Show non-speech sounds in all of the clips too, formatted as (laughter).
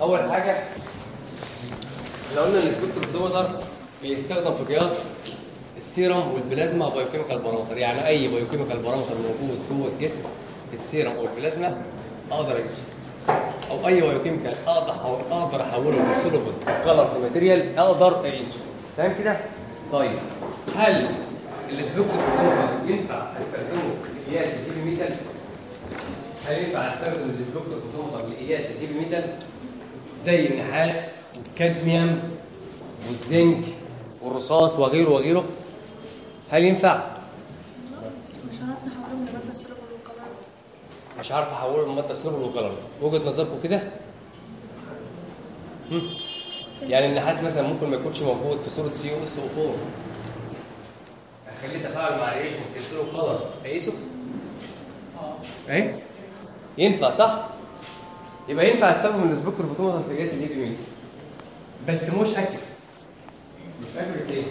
أول حاجة إحنا قلنا إن ال spectrophotometer بيستخدم في قياس السيرم والبلازما biochemical parameter. يعني أي biochemical parameter موجود جوه الجسم في السيرم والبلازما أقدر أقيسه. أو أي biochemical أقدر أقدر أحوله ل soluble color material أقدر أقيسه. تمام كده؟ طيب هل ال spectrophotometer ينفع أستخدمه لقياس ال heavy metal؟ هل ينفع أستخدم السبكتروفوتومتر لقياس الهيفي ميتال؟ زي النحاس والكادميوم والزنك والرصاص وغيره وغيره. هل ينفع؟ مش لمادة سولوبل والقناعات مش عارف احوله لماده سيلفر وكلرد وجهة نظركم كده؟ يعني النحاس مثلا ممكن ما يكونش موجود في صورة سي أو اس أو 4 هخليه تفاعل مع الريش وتدي له color اقيسه إيه؟ ينفع صح؟ يبقى ينفع أستخدم ال spectrophotometer في قياس ال heavy بس مش أكيد مش accurate ليه؟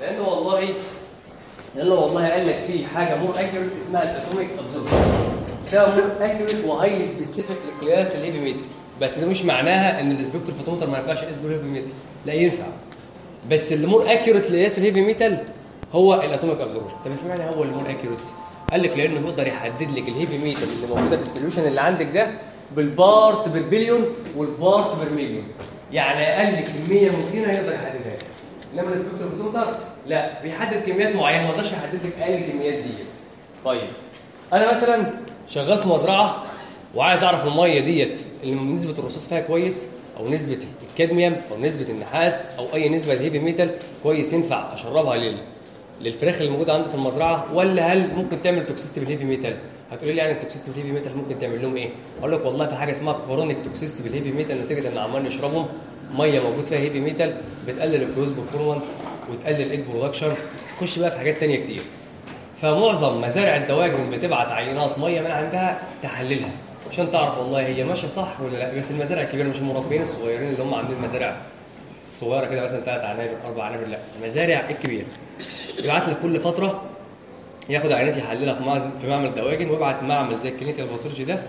لأن والله لأن والله قال لك في حاجة more accurate اسمها ال atomic absorption ده more accurate و highly specific لقياس ال heavy metal بس ده مش معناها إن ال spectrophotometer ما ينفعش يقيس بال heavy metal لا ينفع. بس اللي more accurate لقياس ال heavy metal هو ال atomic absorption طب اشمعنى هو اللي more accurate قال لك لأنه بيقدر يحدد لك ال heavy metal اللي موجودة في ال solution اللي عندك ده بالبارت بالبليون والبارت بالمليون. يعني أقل كمية ممكنه يقدر يحددها انما ال spectrophotometer لا بيحدد كميات معينة ما يقدرش يحدد لك أقل كميات ديت. طيب أنا مثلا شغال في مزرعة وعايز أعرف المية ديت اللي نسبة الرصاص فيها كويس أو نسبة الكادميوم أو نسبة النحاس أو أي نسبة لل heavy metal كويس ينفع أشربها لل للفراخ اللي موجودة عندي في المزرعة؟ ولا هل ممكن تعمل toxicity بال heavy metal؟ هتقولي لي يعني ال toxicity بال heavy metal ممكن تعمل لهم إيه؟ أقول لك والله في حاجة اسمها chronic toxicity بال heavy metal نتيجة ان عمال نشربهم مية موجود فيها heavy metal بتقلل ال growth performance وتقلل ال egg production تخش بقى في حاجات تانية كتير. فمعظم مزارع الدواجن بتبعت عينات مية من عندها تحللها عشان تعرف والله هي ماشية صح ولا لأ. بس المزارع الكبيرة مش المربين الصغيرين اللي هم عاملين مزارع صغيرة كده مثلا ثلاث عنابر أربع عنابر لأ. المزارع الكبيرة يبعت لك كل فترة ياخد عينات يحللها في معمل في معمل دواجن ويبعت معمل زي ال clinical pathology ده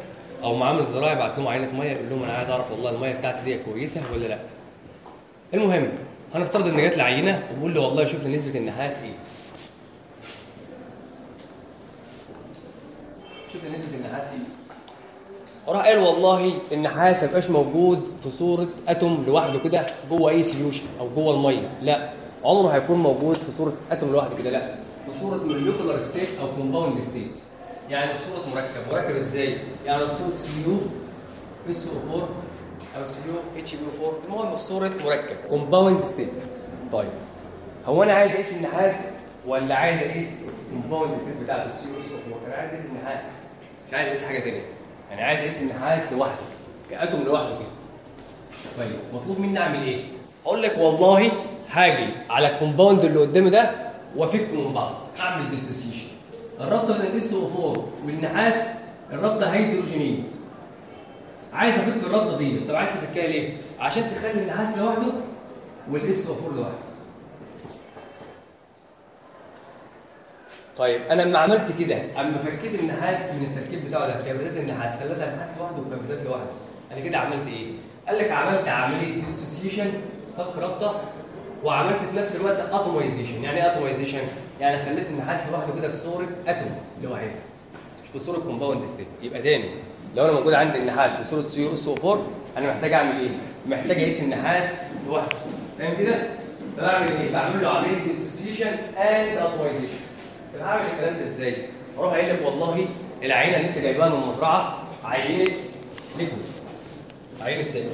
أو معمل زراعي يبعت لهم عينة مية يقول لهم أنا عايز أعرف والله المية بتاعتي دي كويسة ولا لأ. المهم هنفترض إن جات لي عينه وبقول له والله شوف لي نسبة النحاس إيه. شوف لي نسبة النحاس إيه. وراح قال والله النحاس ما يبقاش موجود في صورة atom لوحده كده جوه أي solution أو جوه المية لأ عمره هيكون موجود في صورة atom لوحده كده لأ. صورة molecular state أو compound state يعني صورة مركب. مركب إزاي؟ يعني صورة Cu S O 4 أو سي يو اتش بي أو 4 المهم في صورة مركب. compound state طيب. هو أنا عايز أقيس النحاس ولا عايز أقيس ال compound state بتاعت ال Cu S O 4 أنا عايز أقيس النحاس. مش عايز أقيس حاجة ثانية يعني عايز أقيس النحاس لوحده. ك atom لوحده كده. طيب مطلوب مني أعمل إيه؟ أقول لك والله هاجي على ال compound اللي قدامي ده وافكه من بعض. اعمل dissociation الرابطه بين ال S O 4 والنحاس الرابطه هيدروجينية. عايز أفك الرابطه دي. طب عايز تفكها ليه؟ عشان تخلي النحاس لوحده وال S O 4 لوحده. طيب أنا لما عملت كده أما فكيت النحاس من التركيب بتاعه ده كبريت النحاس خليتها النحاس لوحده وكبريت لوحده. أنا كده عملت إيه؟ قال لك عملت عملية dissociation فك رابطه وعملت في نفس الوقت atomization يعني إيه atomization يعني خليت النحاس لوحده كده في صورة atom لوحده مش في صورة compound state يبقى تاني. لو أنا موجود عندي النحاس في صورة C S O 4 أنا محتاج أعمل إيه؟ محتاج أقيس النحاس لوحده. فاهم كده؟ بعمل إيه؟ بعمل له عملية dissociation and atomization طب هعمل الكلام ده إزاي؟ أروح قايل لك والله العينة اللي أنت جايبها من المزرعة عينة liquid عينة سائل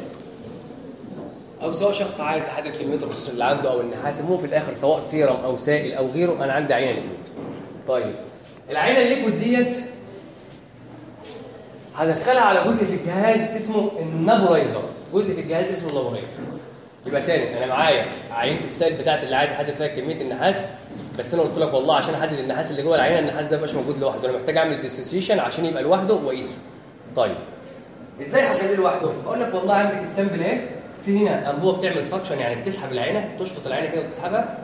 أو سواء شخص عايز يحدد كميه الرصاص اللي عنده أو النحاس المهم في الآخر سواء سيرم أو سائل أو غيره أنا عندي عينة liquid طيب العينة ال liquid ديت هدخلها على جزء في الجهاز اسمه ال nebulizer. جزء في الجهاز اسمه ال nebulizer. يبقى تاني أنا معايا عينة السائل بتاعتي اللي عايز أحدد فيها كمية النحاس بس أنا قلت لك والله عشان أحدد النحاس اللي جوه العينة النحاس ده مش موجود لوحده. أنا محتاج أعمل dissociation عشان يبقى لوحده وأقيسه. طيب إزاي هخليه لوحده؟ أقول لك والله عندك ال sample اهي في هنا انبوبه بتعمل suction يعني بتسحب العينة تشفط العينة كده وتسحبها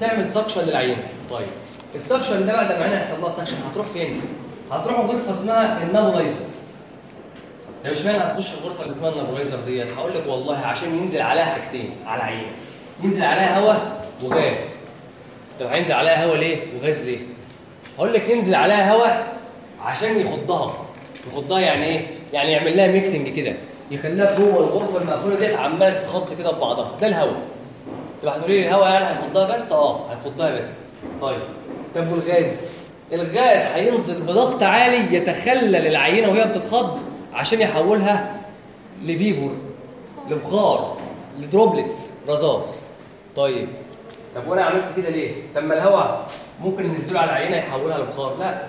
تعمل suction للعينة. طيب. ال suction ده بعد ما العينه يحصل لها suction هتروح فين؟ هتروح غرفة اسمها ال nebulizer. طب اشمعنى هتخش الغرفة اللي اسمها ال nebulizer ديت. هقول لك والله عشان ينزل عليها حاجتين على العينه ينزل عليها هواء وغاز. طب هينزل عليها هواء ليه؟ وغاز ليه؟ هقول لك ينزل عليها هواء عشان يخضها. يخضها يعني إيه؟ يعني يعمل لها mixing كده. يخليها جوه الغرفة المقفولة ديت عماله تتخض كده ببعضها. ده الهواء طب هتقولي لي الهواء يعني هيخضها بس؟ آه هيخضها بس. طيب. طب والغاز؟ الغاز هينزل بضغط عالي يتخلل العينة وهي بتتخض عشان يحولها ل vapor لبخار ل droplets رذاذ. طيب. طب وأنا عملت كده ليه؟ طب ما الهواء ممكن ننزله على العينة يحولها لبخار؟ لا.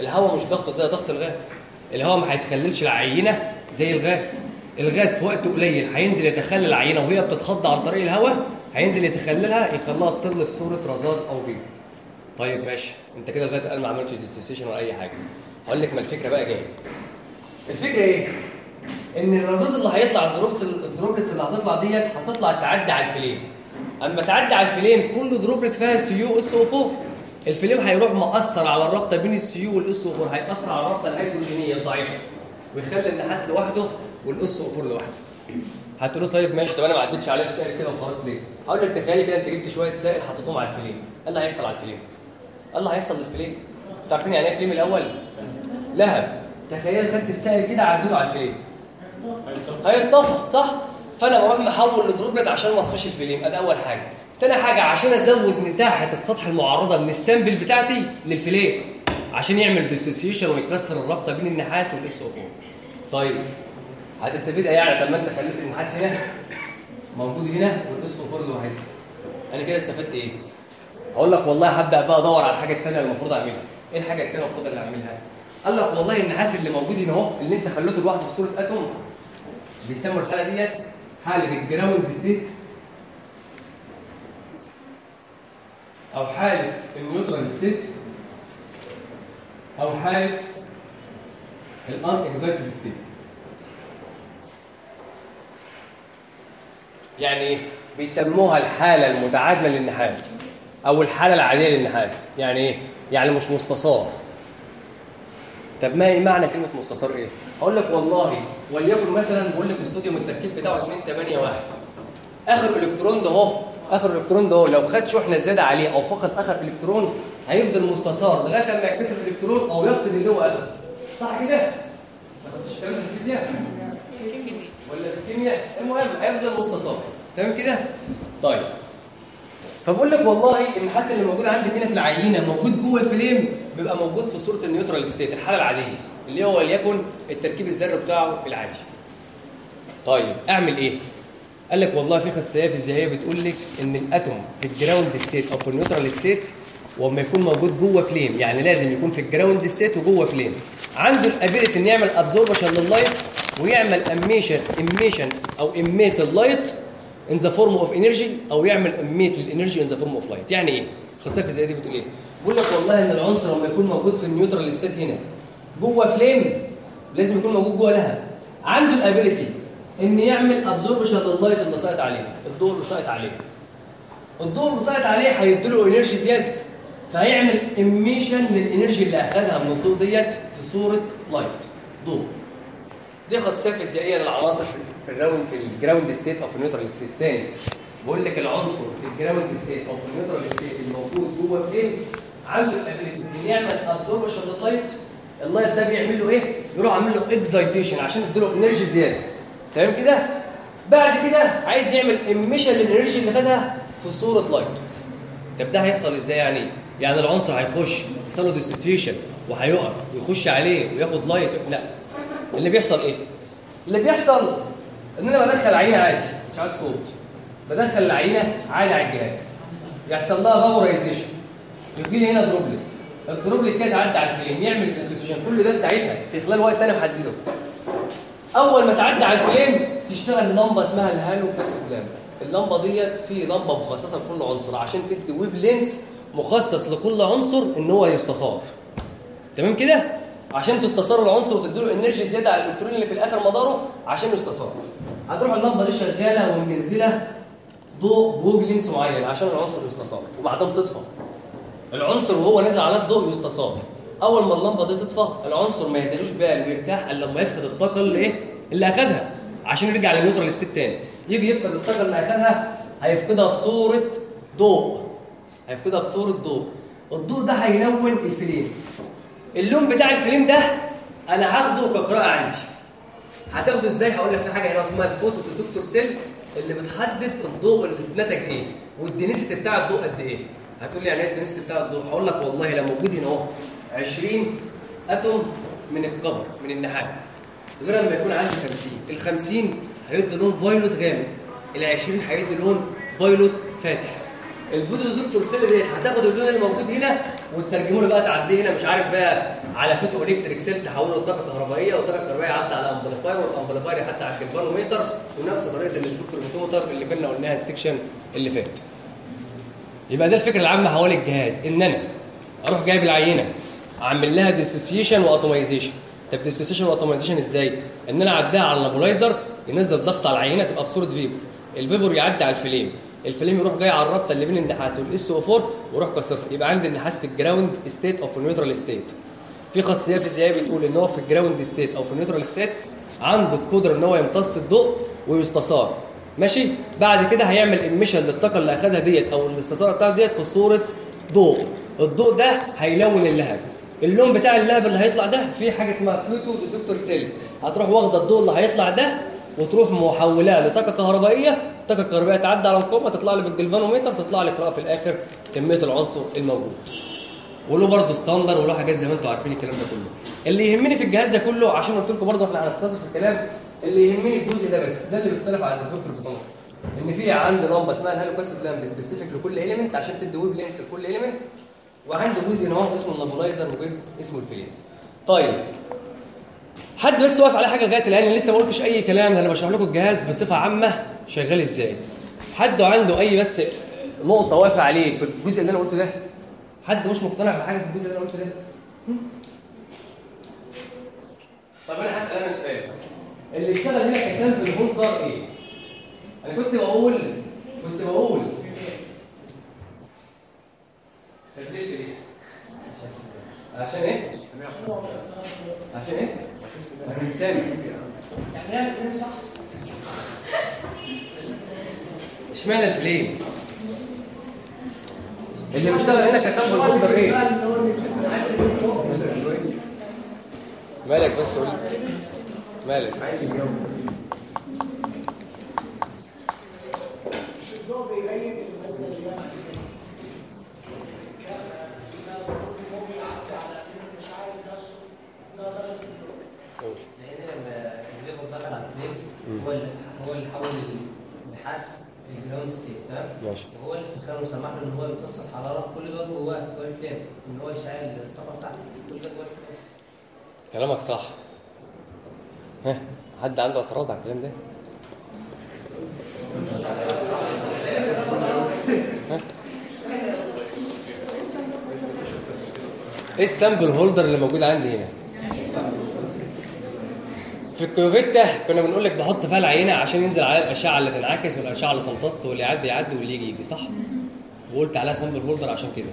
الهواء مش ضغطه زي ضغط الغاز. الهواء ما هيتخللش العينة زي الغاز. الغاز في وقت قليل هينزل يتخلل العينة وهي بتتخض عن طريق الهواء هينزل يتخللها يخليها تطلع في صورة رذاذ أو vapor طيب ماشي. أنت كده لغاية الان ما عملتش dissociation ولا أي حاجة. هقول لك ما الفكرة بقى جاية. الفكرة إيه؟ إن الرذاذ اللي هيطلع ال droplets ال droplets اللي هتطلع ديت هتطلع تعدي على ال flame أما تعدي على ال flame كل droplet فيها Cu S O 4 ال flame هيروح مأثر على الرابطة بين ال Cu وال S O 4 هيأثر على الرابطة الهيدروجينية الضعيفة ويخلي النحاس لوحده O 4 لوحده هتقولوا طيب ماشي طب أنا ما عدتش عليه السائل كده وخلاص ليه؟ هقول لك تخيلي كده أنت جبت شوية سائل حطيتهم على ال flame إيه اللي هيحصل على ال flame؟ إيه اللي هيحصل؟ أنتوا عارفين يعني إيه flame الأول؟ لهب تخيل خدت السائل كده عديته على ال flame هيتطفى صح؟ فأنا بروح محول ل droplet عشان ما اطفيش ال flame ادي أول حاجة تاني حاجة عشان أزود مساحة السطح المعرضة من ال sample بتاعتي لل flame عشان يعمل dissociation ويكسر الرابطة بين النحاس وال S O 4 طيب هتستفيد إيه يعني؟ طب ما أنت خليت النحاس هنا. موجود هنا O 4 لوحدها أنا كده استفدت إيه؟ أقول لك والله هبدأ بقى أدور على الحاجة الثانية اللي المفروض أعملها. إيه الحاجة الثانية المفروض اللي أعملها؟ قال لك والله النحاس اللي موجود هنا أهو اللي أنت خليته لوحده في صورة atom بيسموا الحاله ديت حالة ال ground state أو حالة ال neutral state أو حالة ال unexcited state. يعني بيسموها الحالة المتعادلة للنحاس أو الحالة العادية للنحاس. يعني إيه؟ يعني مش مستثار طب ما إيه معنى كلمة مستثار إيه؟ هقول لك والله وليكن مثلا بقول لك الصوديوم التركيب بتاعه 2 8 1 آخر إلكترون ده أهو آخر الالكترون ده أهو. لو خد شحنة زيادة عليه أو فقد آخر إلكترون هيفضل مستثار لغاية أما يكتسب الكترون أو يفقد اللي هو اخذه صح كده؟ ما خدتش الكلام في الفيزياء؟ ولا في الكيمياء المهم هيفضل مستثار تمام كده؟ طيب. فبقول لك والله النحاس اللي موجود عندك هنا في العينة موجود جوه ال flame بيبقى موجود في صورة ال neutral state الحالة العادية اللي هو وليكن التركيب الذري بتاعه العادي. طيب أعمل إيه؟ قال لك والله في خاصيه فيزيائيه بتقول لك إن ال atom في ال ground state أو في ال neutral state وما يكون موجود جوه flame يعني لازم يكون في ال ground state وجوه flame. عنده ال ability إن يعمل absorption لل light ويعمل emission emission أو emit ال light in the form of energy أو يعمل emit ال energy in the form of light. يعني إيه؟ الخاصيه الفيزيائيه دي بتقول إيه؟ بيقول لك والله إن العنصر لما يكون موجود في ال neutral state هنا جوه flame لازم يكون موجود جوه flame. عنده ال ability إن يعمل absorption لل light اللي ساقط عليه. الضوء اللي ساقط عليه. الضوء اللي ساقط عليه هيديله energy زيادة. فهيعمل emission لل energy اللي أخذها من الضوء ديت في صورة light ضوء. دي خاصية فيزيائية للعناصر. في ال ground في ال ground state أو في ال neutral state تاني. بقول لك العنصر في ال ground state أو في ال neutral state الموجود جوه flame عنده ال ability ان يعمل absorption لل light ال light ده بيعمل له إيه؟ يروح عامل له excitation عشان يديله energy زيادة. تمام كده؟ بعد كده عايز يعمل emission لل energy اللي خدها في صورة light طب ده هيحصل إزاي يعني؟ يعني العنصر هيخش يحصل له dissociation وهيقف ويخش عليه وياخد light لا. اللي بيحصل إيه؟ اللي بيحصل إن أنا بدخل عينة عادي مش عايز صوت. بدخل العينة عادي على الجهاز. يحصل لها vaporization يجي لي هنا droplet ال droplet كده تعدي على ال flame يعمل dissociation كل ده في ساعتها في خلال وقت أنا محدده. أول ما تعدي على ال flame تشتغل لمبة اسمها ال hollow cathode lamp اللمبة ديت في لمبة مخصصة لكل عنصر عشان تدي wave length مخصص لكل عنصر إن هو يستثار تمام كده؟ عشان تستثار العنصر وتديله energy زيادة على الالكترون اللي في الآخر مداره عشان يستثار. هتروح اللمبة دي شغالة ومنزلة ضوء ب wave length معين عشان العنصر يستثار. وبعدين تطفى. العنصر وهو نازل على الضوء يستثار. أول ما اللمبة دي تطفى العنصر ما يهدلوش بال ويرتاح إلا لما يفقد الطاقة اللي إيه؟ اللي اخذها عشان يرجع لل neutral state تاني. يجي يفقد الطاقة اللي اخذها هيفقدها في صورة ضوء. هيفقدها في صورة ضوء. الضوء ده هيلون ال flame اللون بتاع ال flame ده أنا هاخده كقراءة عندي. هتاخده إزاي؟ هقول لك في حاجة هنا اسمها ال photo detector cell اللي بتحدد الضوء اللي اتنتج إيه وال density بتاع الضوء قد إيه. هتقول لي يعني إيه ال density بتاع الضوء؟ هقول لك والله لو موجود هنا أهو 20 atom من ال copper من النحاس. غير لما يكون عندي 50 ال 50 هيدي لون violet غامق ال 20 هيدي لون violet فاتح. ال photo detector cell ديت هتاخد اللون اللي موجود هنا وتترجمه له بقى تعديه هنا مش عارف بقى على photo electric cell تحوله لطاقه كهربائية والطاقة الكهربائية يعدي على amplifier وال amplifier يحط على الجلفانوميتر ونفس طريقة ال spectrometer اللي كنا قلناها ال section اللي فات. يبقى ده الفكرة العامة حوالي الجهاز. إن أنا أروح جايب العينة أعمل لها dissociation و atomization طب dissociation و atomization إزاي؟ إن أنا أعديها على ال nebulizer ينزل ضغط على العينة تبقى في صورة vapor ال vapor يعدي على ال flame ال flame يروح جاي على الرابطة اللي بين النحاس وال SO 4 ويروح كسرها يبقى عندي النحاس في ال ground state أو في ال neutral state في خاصية فيزيائيه بتقول إن هو في ال ground state أو في ال neutral state عنده القدرة إن هو يمتص الضوء ويستثار. ماشي؟ بعد كده هيعمل emission للطاقة اللي اخذها ديت أو الاستثارة بتاعته ديت في صورة ضوء. الضوء ده هيلون اللهب. اللون بتاع اللهب اللي هيطلع ده في حاجة اسمها photo detector cell هتروح واخدة الضوء اللي هيطلع ده وتروح محولاه لطاقة كهربائية. الطاقه الكهربائيه تعدي على المقاومه تطلع لي بالجلفانومتر تطلع قراءه في الآخر كمية العنصر الموجود. وله برضه standard وله حاجات زي ما أنتم عارفين الكلام ده كله. اللي يهمني في الجهاز ده كله عشان قلت لكم برضه إحنا هنختصر في الكلام اللي يهمني الجزء ده بس ده اللي بيختلف عن ال spectrophotometer ان في عندي لمبه اسمها ال hollow cathode lamp specific لكل element عشان تدي wave length لكل element وعنده جزء هنا اسمه ال nebulizer وجزء اسمه ال flame طيب حد بس واقف على حاجة لغاية الآن لسه ما قلتش أي كلام أنا بشرح لكم الجهاز بصفة عامة شغال إزاي. حد عنده أي بس نقطة واقفة عليه في الجزء اللي أنا قلته ده؟ حد مش مقتنع بحاجة في الجزء اللي أنا قلته ده؟ طب أنا هسأل أنا سؤال. اللي اشتغل هنا كسامبل هولدر إيه؟ أنا كنت بقول كنت بقول. في إيه؟ عشان إيه؟ عشان إيه؟ مش سامع يعني هي الفيلم صح؟ اشمعنى الفليم اللي بيشتغل هنا كسامبل هولدر إيه؟ مالك بس قول. مالك. الضوء بيبين المده اللي جاية هو بيعدي على فيلم مش عارف ده الصوت ده درجه الضوء قول. لأن لما الليفر دخل على الفليم هو اللي هو اللي حول النحاس الجراوند ستيت تمام؟ ماشي. وهو اللي سخنه وسمح له إن هو يمتص الحرارة كل ده جواه جوه الفليم إن هو يشعل الطاقة بتاعته كل ده جوه الفليم كلامك صح. ها حد عنده اعتراض على الكلام ده؟ إيه ال sample holder اللي موجود عندي هنا؟ في ال cuvette كنا بنقول لك بحط فيها العينة عشان ينزل عليها الاشعه اللي تنعكس والأشعة اللي تمتص واللي يعدي يعدي واللي يجي يجي صح؟ وقلت عليها sample holder عشان كده.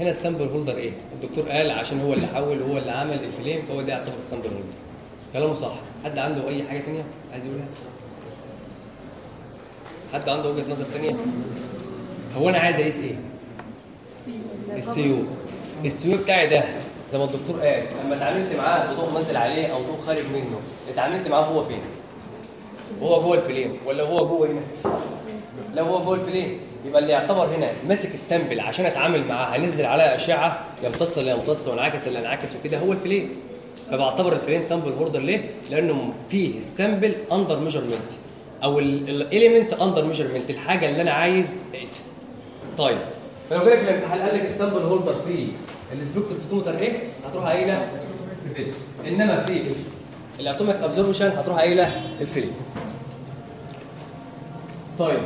هنا ال sample holder إيه؟ الدكتور قال عشان هو اللي حول وهو اللي عمل ال flame فهو ده يعتبر ال sample holder كلامه صح. حد عنده أي حاجة تانية عايز يقولها؟ حد عنده وجهة نظر تانية؟ هو أنا عايز أقيس إيه؟ السيو السيو بتاعي ده زي ما الدكتور قال لما اتعاملت معاه بضوء نازل عليه أو ضوء خارج منه اتعاملت معاه هو فين؟ هو جوه ال flame ولا هو جوه هنا؟ لو هو جوه ال flame يبقى اللي يعتبر هنا ماسك ال sample عشان اتعامل معاه هنزل عليها أشعة يمتص اللي يمتص وينعكس اللي ينعكس وكده هو ال flame فبعتبر ال flame sample holder ليه؟ لأنه فيه ال sample under measurement أو ال element under measurement الحاجة اللي أنا عايز أقيسها. طيب. فلو جالك الامتحان قال لك ال sample holder فيه. ال spectrophotometer إيه هتروح قايله ال flame إنما في ال atomic absorption هتروح قايله ال flame طيب.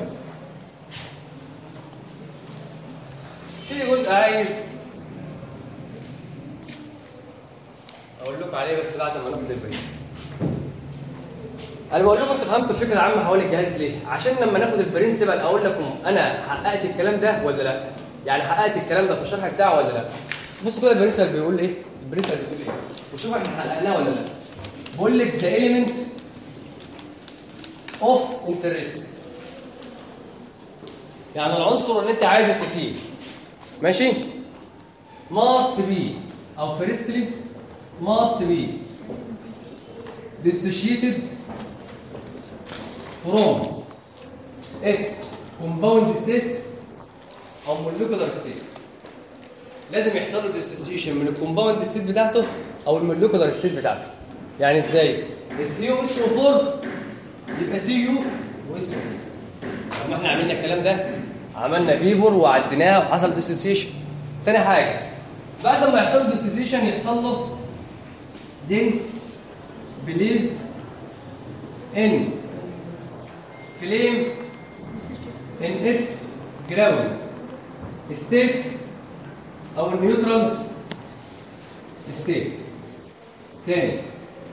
في جزء عايز أقول لكم عليه بس بعد ما ناخد ال principle أنا بقول لكم أنتوا فهمتوا الفكرة العامة حوالي الجهاز ليه؟ عشان لما ناخد ال principle أقول لكم أنا حققت الكلام ده ولا لأ. يعني حققت الكلام ده في الشرح بتاعه ولا لأ. بصوا كده ال principle بيقول إيه؟ ال principle بتقول إيه؟ وشوف إحنا حققناها ولا لأ. بقول لك the element of interest يعني العنصر اللي أنت عايز تقيسيه ماشي؟ must be. أو firstly must be dissociated from its compound state أو molecular state. لازم يحصل له dissociation من ال compound state بتاعته أو ال molecular state بتاعته. يعني إزاي؟ ال Cu SO 4 يبقى Cu و SO لما إحنا عملنا الكلام ده. عملنا vapor وعديناها وحصل dissociation تاني حاجة بعد ما يحصل له dissociation يحصل له then placed in flame in its ground state أو ال neutral state تاني.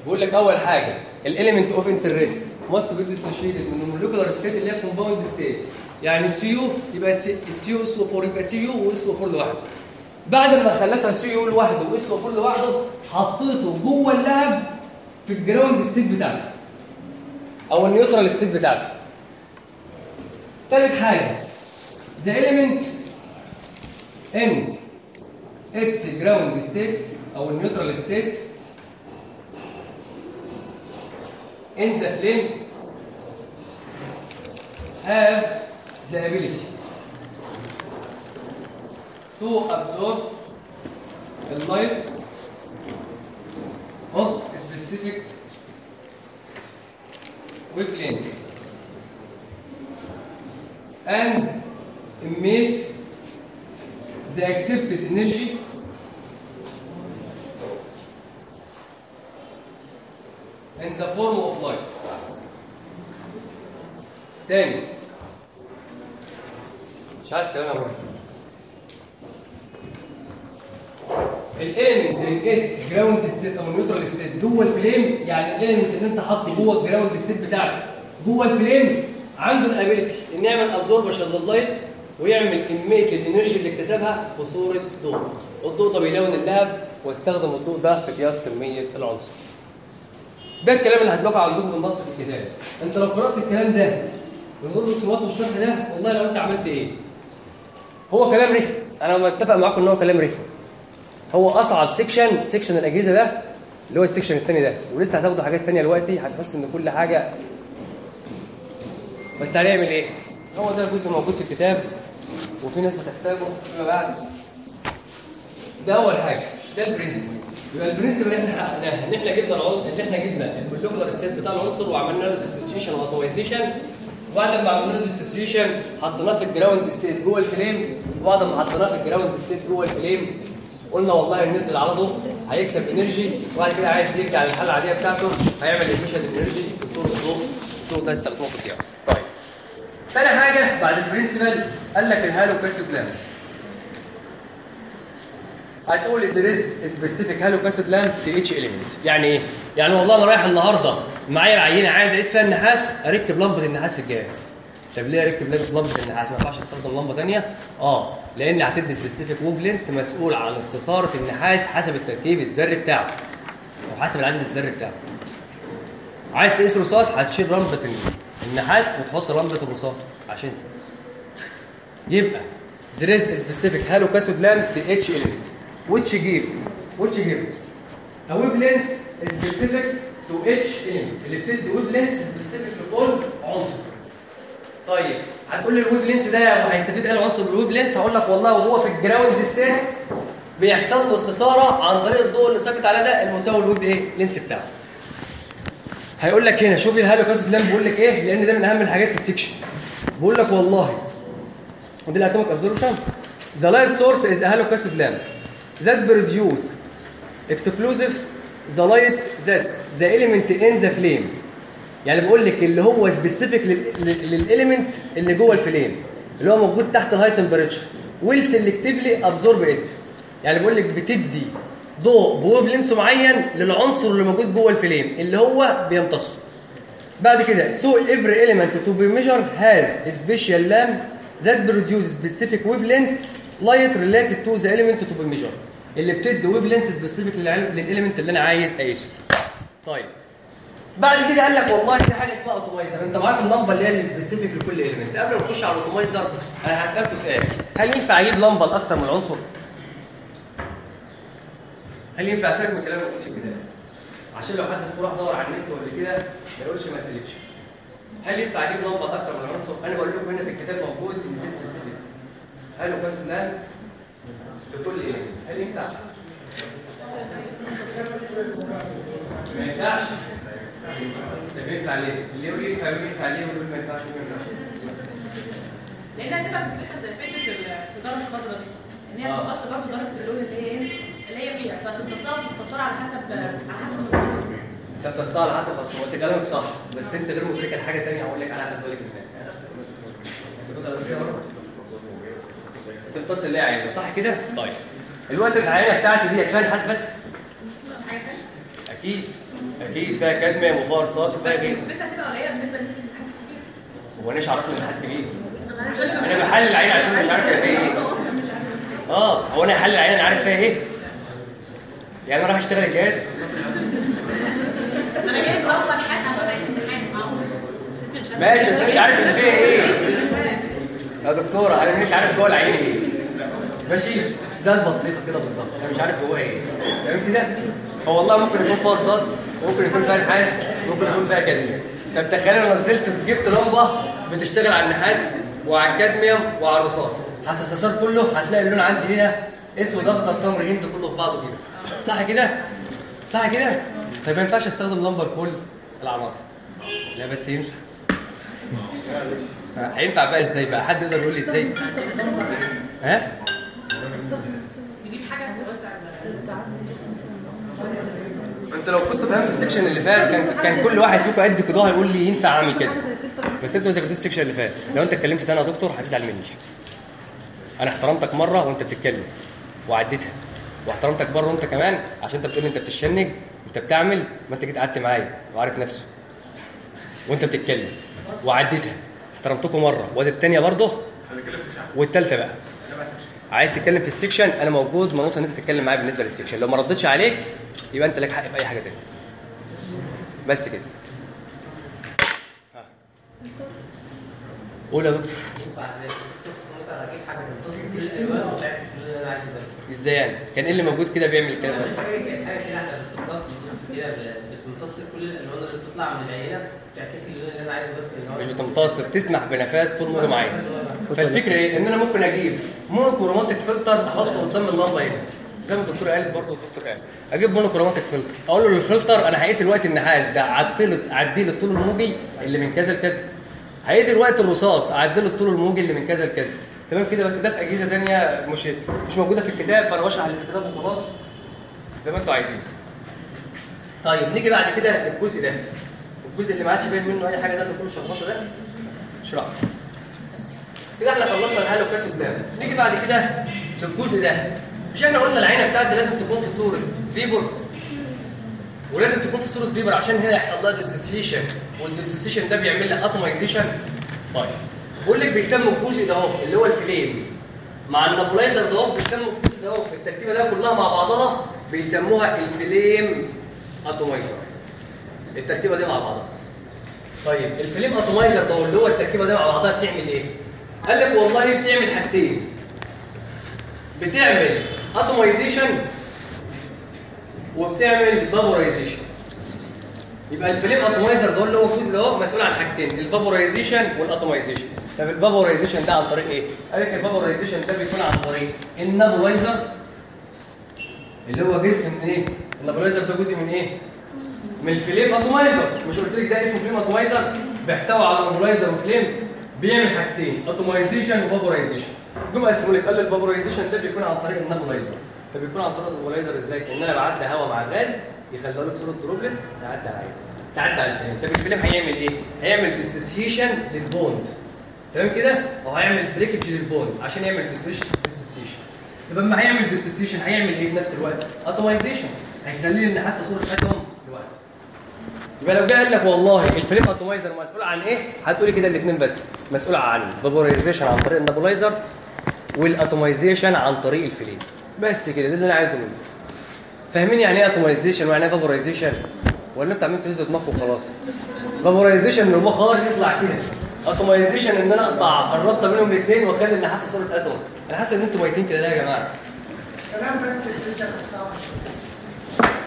بقول لك أول حاجة ال element of interest must be dissociated من ال molecular state اللي هي compound state يعني ال Cu يبقى ال Cu SO 4 يبقى Cu و SO 4 لوحده. بعد ما خليتها Cu لوحده و SO 4 لوحده حطيته جوه اللهب في ال ground state بتاعته. أو ال neutral state بتاعته. ثالث حاجة the element ان its ground state أو النيوترال state in the flame have the ability to absorb the light of specific wavelengths and emit the accepted energy. In the form of light. تاني مش عايز كلام يا مرة ال element اللي ground state أو neutral state جوه ال flame يعني ال element اللي أنت حاطه جوه ال ground state بتاعتك جوه ال flame عنده ال ability إن يعمل absorption لل light ويعمل كمية ال energy اللي اكتسبها في صوره ضوء. الضوء ده بيلون اللهب واستخدم الضوء ده في قياس كمية العنصر. ده الكلام اللي هتلاقوا عندكم بالنص في الكتاب. انت لو قرأت الكلام ده من غير الرسومات والشرح ده والله لو انت عملت إيه؟ هو كلام رخم. أنا متفق معاكم ان هو كلام رخم. هو أصعب section section الأجهزة ده اللي هو ال section الثاني ده. ولسه هتاخدوا حاجات ثانية دلوقتي هتحس إن كل حاجة بس هنعمل إيه؟ هو ده جزء موجود في الكتاب وفي ناس بتحتاجه فيما بعد. ده أول حاجة ده ال principle يبقى ال principle اللي إحنا حققناها إن إحنا جبنا العنصر اللي إحنا جبنا ال molecular state بتاع العنصر وعملنا له dissociation و atomization وبعد ما عملنا له dissociation حطيناه في ال ground state جوه ال flame. وبعد ما حطيناه في ال ground state جوه ال flame قلنا والله على ضوء هيكسب energy وبعد كده عايز يرجع للحالة العادية بتاعته هيعمل emission energy بصورة ضوء الضوء ده يستخدمه في القياس. طيب. تاني حاجة بعد ال principle قال لك ال hollow cathode lamp هتقول there is specific hollow cathode lamp for each element. يعني إيه؟ يعني والله أنا رايح النهارده معايا العينة عايز أقيس فيها النحاس أركب لمبة النحاس في الجهاز. طب ليه أركب لمبة النحاس؟ ما ينفعش أستخدم لمبة ثانية آه لأن هتدي specific wavelength مسؤول عن استثارة النحاس حسب التركيب الذري بتاعه. وحسب العدد الذري بتاعه. عايز تقيس رصاص هتشيل لمبة النحاس وتحط لمبه الرصاص عشان تقيس يبقى is a specific hollow cathode lamp to each element which give which give a wavelength specific to each element اللي بتدي wavelength specific لكل عنصر. طيب هتقول لي ال wave length ده هيستفيد إيه العنصر بال wave length هقول لك والله وهو في ال ground state بيحصل له استثارة عن طريق الضوء اللي ساقط على ده المساوي لل wave إيه؟ length بتاعه. هيقول لك هنا شوف ال hollow cathode lamp بيقول لك إيه؟ لأن ده من أهم الحاجات في ال section بيقول لك والله ودي ال atomic absorption the light source is hollow cathode lamp that produce exclusive the light that the element in the flame. يعني بقول لك اللي هو specific لل element اللي جوه ال flame اللي هو موجود تحت ال high temperature will selectively absorb it يعني بقول لك بتدي ضوء ب wave length معين للعنصر اللي موجود جوه ال flame اللي هو بيمتصه. بعد كده so every element to be measured has a special lamp that produces specific wavelengths light related to the element to be measured اللي بتدي wave length specific لل element اللي أنا عايز أقيسه. طيب. بعد كده قال لك والله في حاجة اسمها atomizer أنت معاك اللمبه اللي هي ال specific لكل element قبل ما نخش على ال atomizer أنا هسالكم سؤال. هل ينفع أجيب لمبه لأكتر من عنصر؟ هل ينفع اسالك من الكلام اللي قلت في البداية؟ عشان لو حد راح دور على النت ولا كده ما يقولش ما اتقالتش هل ينفع أجيب لمبه أكتر من عنصر؟ أنا بقول لكم هنا في الكتاب موجود ان دي specific هل هو كويس بلان لكل إيه؟ هل ينفع؟ ما ينفعش. طب ينفع ليه؟ اللي يقول ينفع يقول ينفع ليه ويقول ما ينفعش وما ينفعش؟ لأنها تبقى فكرتها زي فكرة السيجاره الخضراء دي. ان هي آه. بتمتص برضه درجه اللون اللي هي إيه؟ اللي هي فيها. فتمتصها وتمتصها على حسب على حسب التصوير انت بتصل على حسب اصل انت كلامك صح. بس انت غير مدرك لحاجه ثانية هقول لك عليها هتاخد بالك منها تمتص اللي هي عايزها صح كده؟ طيب. الوقت العينه بتاعتي دي فيها نحاس بس؟ حاجة أكيد. أكيد. فيها كادميوم وفيها رصاص وفيها بس غيره نسبتها هتبقى قليلة بالنسبة لنسبه النحاس الكبير هو أنا عرفني ان النحاس كبير؟ أنا بحلل العين عشان مش عارف هي فيها إيه مش آه. هو أنا هحلل العين أنا عارف فيها إيه؟ يعني أنا رايح أشتغل الجهاز؟ أنا جايب لمبه نحاس عشان عايز نحاس معاهم ماشي بس مش عارف اللي فيها إيه. يا دكتورة أنا مش عارف جوه العين إيه. ماشي. زي البطيخة كده بالظبط. أنا مش عارف جواها إيه. تمام كده هو والله ممكن يكون فيها رصاص ممكن يكون فيها نحاس ممكن يكون فيها كادميوم طب تخيل أنا نزلت جبت لمبة بتشتغل على النحاس وعلى الكادميوم وعلى الرصاص. هتستثار كله؟ هتلاقي اللون عندي هنا أسود أخضر تمر هند كله في بعضه كده. صح كده؟ صح كده؟ طيب ما ينفعش استخدم لمبه لكل العناصر. لا بس ينفع. هينفع بقى إزاي بقى؟ حد يقدر يقول لي إزاي؟ ها؟ أنت لو كنت فهمت ال section اللي فات كان كان كل واحد فيكم قد كده هيقول لي ينفع أعمل كذا. بس أنتوا ما ذاكرتوش ال section اللي فات. لو أنت اتكلمت تاني يا دكتور هتزعل مني. أنا احترمتك مرة وأنت بتتكلم. وعديتها. واحترمتك مره وانت كمان عشان انت بتقول انت بتشنج انت بتعمل ما انت جيت قعدت معايا وعارف نفسه وانت بتتكلم. وعديتها. احترمتكم مرة. وادي الثانية برضه. والثالثه بقى. عايز تتكلم في السكشن أنا موجود. منوط إن أنت تتكلم معايا بالنسبة للسكشن لو ما ردتش عليك يبقى أنت لك حق في أي حاجة تانية. بس كده. قول يا دكتور. أجيب حاجة تمتص الالوان وتعكس كل اللي أنا عايزه بس إزاي يعني؟ كان إيه اللي موجود كده بيعمل الكلام ده؟ مش حاجة كده حاجة كده كده بتمتص كل الالوان اللي بتطلع من العينة تعكس لي اللون اللي أنا عايزه بس مش بتمتص بتسمح بنفاذ طول موجه معايا. فالفكرة إيه؟ إن أنا ممكن أجيب monochromatic filter أحطه قدام اللمبة هنا. زي ما الدكتور قالت برضه الدكتور قال. أجيب monochromatic filter أقول له للفلتر أنا هقيس دلوقت النحاس ده عدي عدي لي الطول الموجي اللي من كذا لكذا. هقيس الوقت الرصاص اعدي له الطول الموجي اللي من كذا لكذا. تمام كده بس ده في أجهزة ثانية مش مش موجودة في الكتاب فأنا بشرح اللي في الكتاب وخلاص زي ما أنتوا عايزين. طيب نيجي بعد كده للجزء ده. الجزء اللي ما عادش باين منه أي حاجة ده اللي كله شخبطه ده. اشرح كده إحنا خلصنا الحل وكاس قدام. نيجي بعد كده للجزء ده. مش إحنا قلنا العينة بتاعتي لازم تكون في صورة فيبر؟ ولازم تكون في صورة vapor عشان هنا يحصل لها dissociation وال dissociation ده بيعمل لها atomization طيب. بقول لك بيسموا الجزء ده اهو اللي هو ال flame مع ال nebulizer ده اهو بيسموا الجزء ده اهو التركيبه ده كلها مع بعضها بيسموها ال flame atomizer التركيبه دي مع بعضها. طيب ال flame atomizer ده اللي هو التركيبه دي مع بعضها بتعمل إيه؟ قال لك والله بتعمل حاجتين. بتعمل atomization وبتعمل vaporization يبقى ال flame atomizer ده اللي هو فوز اللي هو مسؤول عن حاجتين ال vaporization وال atomization طب ال vaporization ده عن طريق إيه؟ قال لك ال vaporization ده بيكون عن طريق ال nebulizer اللي هو جزء من إيه؟ ال nebulizer ده جزء من إيه؟ من ال flame atomizer مش قلت لك ده اسمه flame atomizer بيحتوي على nebulizer و flame بيعمل حاجتين atomization و vaporization جم قسموا لك قال ال vaporization ده بيكون عن طريق ال nebulizer طب بيكون عن طريق ال nebulizer إزاي؟ ان أنا بعدي هواء مع غاز يخلوا لك صورة droplets تعدي العين تعدي على ال flame. طب ال flame هيعمل إيه؟ هيعمل dissociation لل bond تمام كده؟ وهيعمل breakage لل bond عشان يعمل dissociation طب اما هيعمل dissociation هيعمل إيه في نفس الوقت؟ atomization هيخلي لي النحاس في صوره atom لوحده يبقى لو جه قال لك والله ال flame atomizer مسؤول عن إيه؟ هتقولي كده الاثنين بس. مسؤول عن ال vaporization عن طريق ال nebulizer وال atomization عن طريق ال flame بس كده ده اللي أنا عايزه منك فاهمين يعني إيه atomization ويعني إيه vaporization ولا أنت عمال تهز دماغك وخلاص؟ vaporization ان البخار يطلع كده. atomization إن أنا أقطع الرابطة بينهم الاثنين وأخلي النحاس صوره atom أنا حاسس إن أنتوا ميتين كده ليه يا جماعة. كلام بس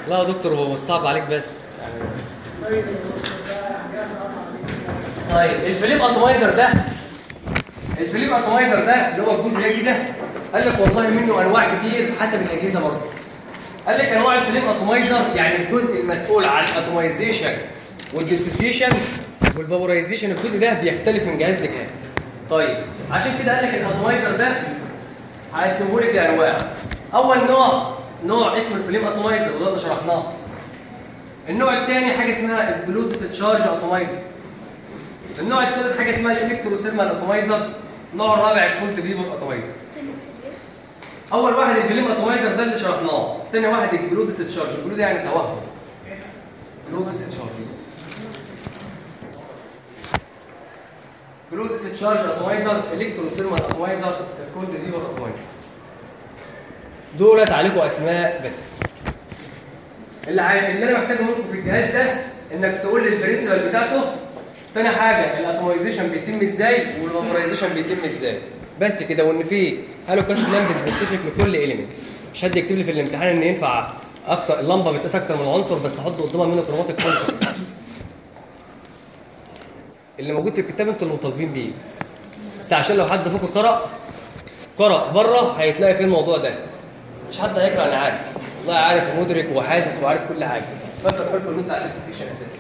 لا يا دكتور هو صعب عليك بس. يعني طيب ده ال flame atomizer ده ال flame atomizer ده اللي هو الجزء ده كده قال لك والله منه أنواع كتير حسب الأجهزة برضه. قال لك أنواع ال flame atomizer يعني الجزء المسؤول عن ال atomization وال dissociation وال vaporization الجزء ده بيختلف من جهاز لجهاز. طيب عشان كده قال لك ال atomizer ده هقسمه لك لانواع أول نوع نوع اسمه ال flame atomizer وده اللي شرحناه. النوع الثاني حاجة اسمها ال glow discharge atomizer النوع الثالث حاجة اسمها ال electrothermal atomizer النوع الرابع ال cold vapor atomizer أول واحد ال flame atomizer ده اللي شرحناه. ثاني واحد الجلودس تشارج. الجلود يعني توهم جلودس تشارج. glow discharge atomizer electrothermal atomizer ال cold vapor atomizer دولت عليكم أسماء بس. اللي عاي... اللي أنا محتاجه منكم في الجهاز ده إنك تقول لي ال principle بتاعته. تاني حاجة ال atomization بيتم إزاي وال vaporization بيتم إزاي؟ بس كده وإن في hollow cathode lamp specific لكل element مش حد يكتب لي في الامتحان إن ينفع أكتر اللمبة بتقيس أكتر من عنصر بس أحط قدامها monochromatic filter اللي موجود في الكتاب أنتوا اللي مطالبين بيه. بس عشان لو حد فوق قرأ قرأ بره هيتلاقي في الموضوع ده. مش حد هيقرأ أنا عارف. والله عارف ومدرك وحاسس وعارف كل حاجة. فكر فكر إن أنت عارف ال section أساسا؟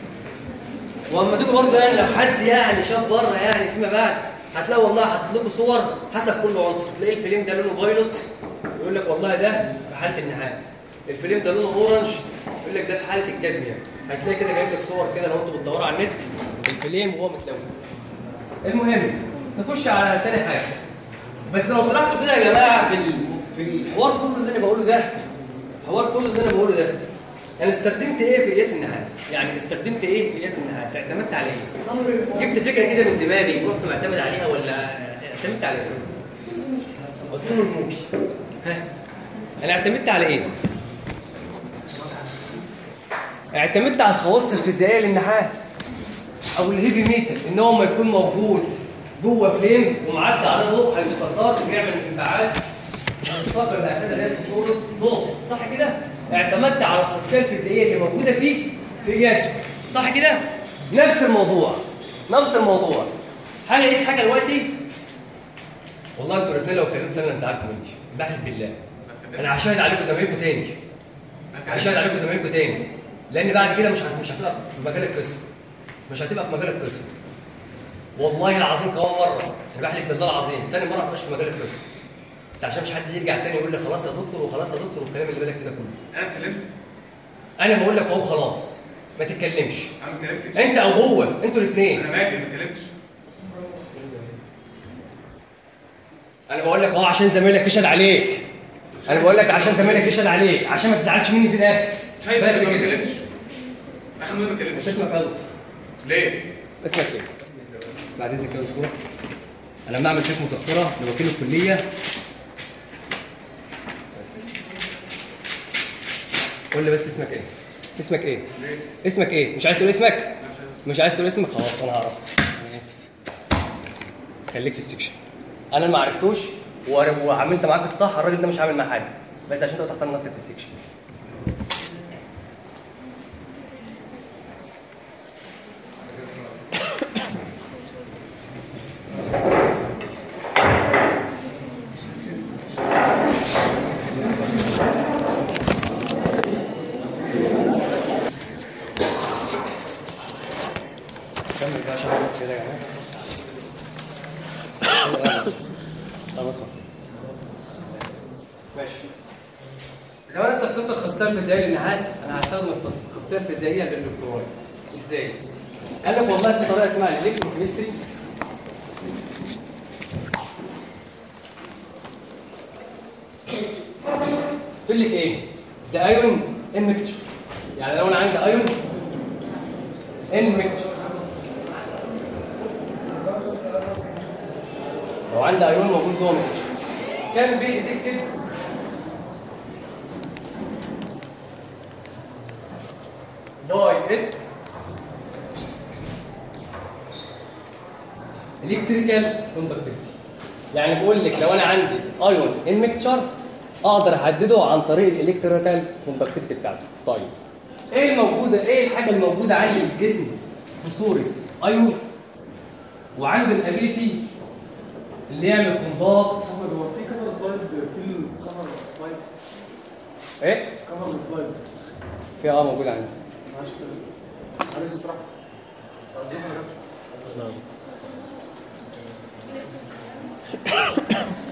وأما تيجي برضه يعني لو حد يعني شاف بره يعني فيما بعد هتلاقي والله حاطط لكم صور حسب كل عنصر. تلاقي ال flame ده لونه violet يقول لك والله ده في حالة النحاس. ال flame ده لونه orange يقول لك ده في حالة الكادميوم هتلاقي كده جايب لك صور كده لو أنتوا بتدوروا على النت الفيلم وهو متلون. المهم نخش على تاني حاجة. بس لو تلاحظوا كده يا جماعة في في الحوار كله اللي أنا بقوله ده الحوار كله اللي أنا بقوله ده أنا استخدمت إيه في قياس النحاس؟ يعني استخدمت إيه في قياس النحاس؟ اعتمدت على إيه؟ جبت فكرة كده من دماغي ورحت معتمد عليها ولا اعتمدت على إيه؟ قلت له الموجي ها؟ أنا اعتمدت على إيه؟ اعتمدت على الخواص الفيزيائية للنحاس. أو ال heavy metal إن هو ما يكون موجود جوه flame ومعدي على ضوء هيستثار ويعمل انبعاث الطاقه اللي اخدها ديت في صوره ضوء. صح كده؟ اعتمدت على الخاصيه الفيزيائيه اللي موجودة فيه؟ في قياسه صح كده؟ نفس الموضوع. نفس الموضوع. حاجة اقيس حاجة دلوقتي؟ والله أنتوا الاثنين لو اتكلمتوا أنا هزعلكم مني. بحلف بالله. أنا هشاهد عليكم زمايلكم تاني. هشاهد عليكم زمايلكم تاني. لأن بعد كده مش مش هتبقى في مجال القسم مش هتبقى في مجال القسم. والله العظيم كمان مرة أنا بحلف بالله العظيم تاني مرة هتبقاش في مجال القسم. بس عشان مش حد يرجع تاني يقول لي خلاص يا دكتور وخلاص يا دكتور والكلام اللي بالك فيه ده كله. أنا اتكلمت؟ أنا بقول لك أهو خلاص ما تتكلمش. أنا ما اتكلمتش. أنت أو هو أنتوا الاثنين أنا ماجد ما اتكلمتش. أنا بقول لك أهو عشان زمايلك تشهد عليك. أنا بقول لك عشان زمايلك تشهد عليك عشان ما تزعلش مني في الآخر. بس ما كده. اتكلمتش آخر ما اتكلمتش. ليه؟ اسمك إيه؟ بعد إذنك يا دكتور. أنا بعمل شيك مذكره لوكيل الكلية. بس. قول لي بس اسمك إيه؟ اسمك إيه؟ ليه؟ اسمك إيه؟ مش عايز تقول اسمك؟ مش عايز تقول اسمك؟ خلاص أنا هعرف أنا آسف. بس. خليك في ال section. أنا ما عرفتوش وعملت معاك الصح الراجل ده مش عامل معاه حاجة. بس عشان انت تختار نفسك في ال section. تقول لك إيه؟ the ion in يعني لو أنا عندي ion in لو عندي ايون موجود جوه mixture can be detected by its electrical conductivity يعني بقول لك لو أنا عندي ايون ان ميكتشر أقدر احدده عن طريق الالكتريكال كوندكتيفيتي بتاعته طيب. إيه الموجودة؟ إيه الحاجة الموجودة عندي في الجسم في صورة؟ ايون وعندي الابيليتي اللي يعمل كوندكت هو في كفر سلايد كل كفر سلايد إيه؟ كفر سلايد في آه موجود عندي. معلش معلش اطرح نعم (coughs) (coughs) (coughs)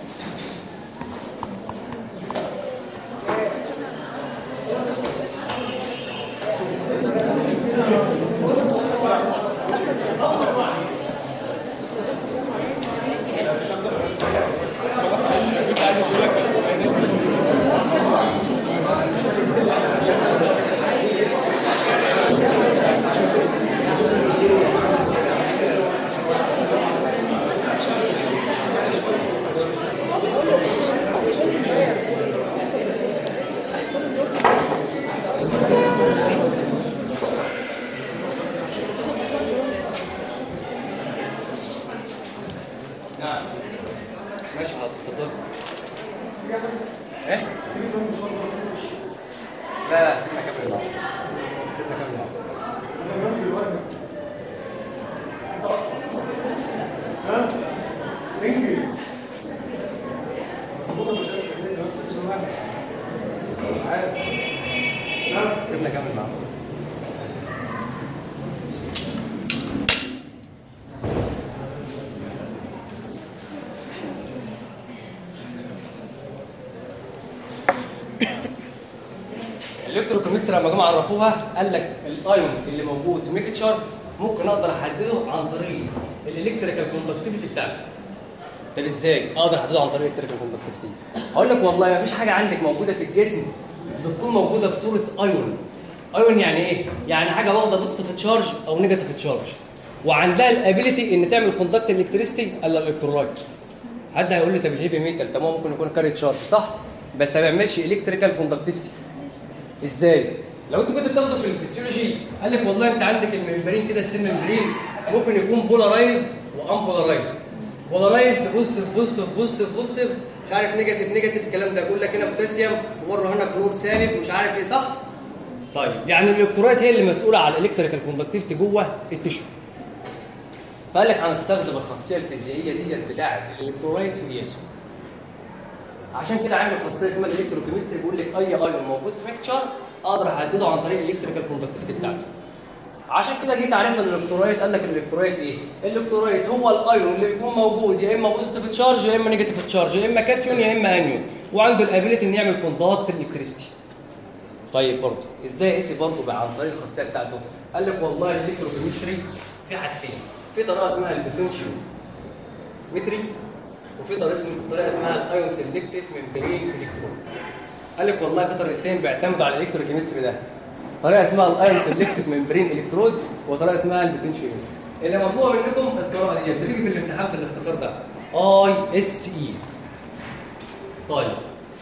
ماشي حاضر اتفضل إيه لا لا سيبنا كمل معاك سيبنا كمل معاك أنا بنزل ورقه انت أصلا ها انجز مظبوطه بالجلسه دي ما تنساش المعنى عارف ها سيبنا كمل معاك عرفوها قال لك الأيون اللي موجود في mixture ممكن أقدر أحدده عن طريق ال electrical conductivity بتاعته. طب إزاي أقدر أحدده عن طريق ال electrical conductivity؟ أقول لك والله ما فيش حاجة عندك موجودة في الجسم بتكون موجودة في صورة أيون. أيون يعني إيه؟ يعني حاجة واخدة positive charge أو negative charge وعندها ال ability إن تعمل conduct electricity إلا ال electrolyte حد هيقول لي طب ال heavy metal تمام ممكن يكون carry charge صح؟ بس ما بيعملش electrical conductivity إزاي؟ لو انت كنت بتاخده في الفسيولوجي قال لك والله انت عندك ال membrane كده ال cell membrane ممكن يكون polarized و unpolarized polarized positive positive positive positive مش عارف negative negative الكلام ده بيقول لك هنا بوتاسيوم ومره هنا كلور سالب مش عارف إيه صح؟ طيب يعني ال electrolyte هي اللي مسؤولة على ال electrical conductivity جوه ال tissue فقال لك هنستخدم الخاصية الفيزيائية ديت بتاعة ال electrolyte في قياسه عشان كده عامل خاصية اسمها ال electrochemistry بيقول لك أي ايون موجود في mixture أقدر احدده عن طريق ال electrical conductivity بتاعته. عشان كده جيت عرفنا ال electrolyte قال لك ال electrolyte إيه؟ ال electrolyte هو الأيون اللي بيكون موجود يا إما positive charge يا إما negative charge يا إما كاتيون يا إما انيون وعنده ال ability إن يعمل conduct electricity طيب برضه إزاي اقيس برضه بقى عن طريق الخاصية بتاعته؟ قال لك والله ال electrochemistry في حاجتين. في طريقة اسمها ال potentio metry وفي طريقة اسمها ال ion selective membrane electrode قال لك والله في طريقتين بيعتمدوا على ال electrochemistry ده. طريقة اسمها ال ion selective membrane electrode وطريقة اسمها ال potentio اللي مطلوبه منكم الطريقة دي بتيجي في الامتحان في الاختصار ده. ISE طيب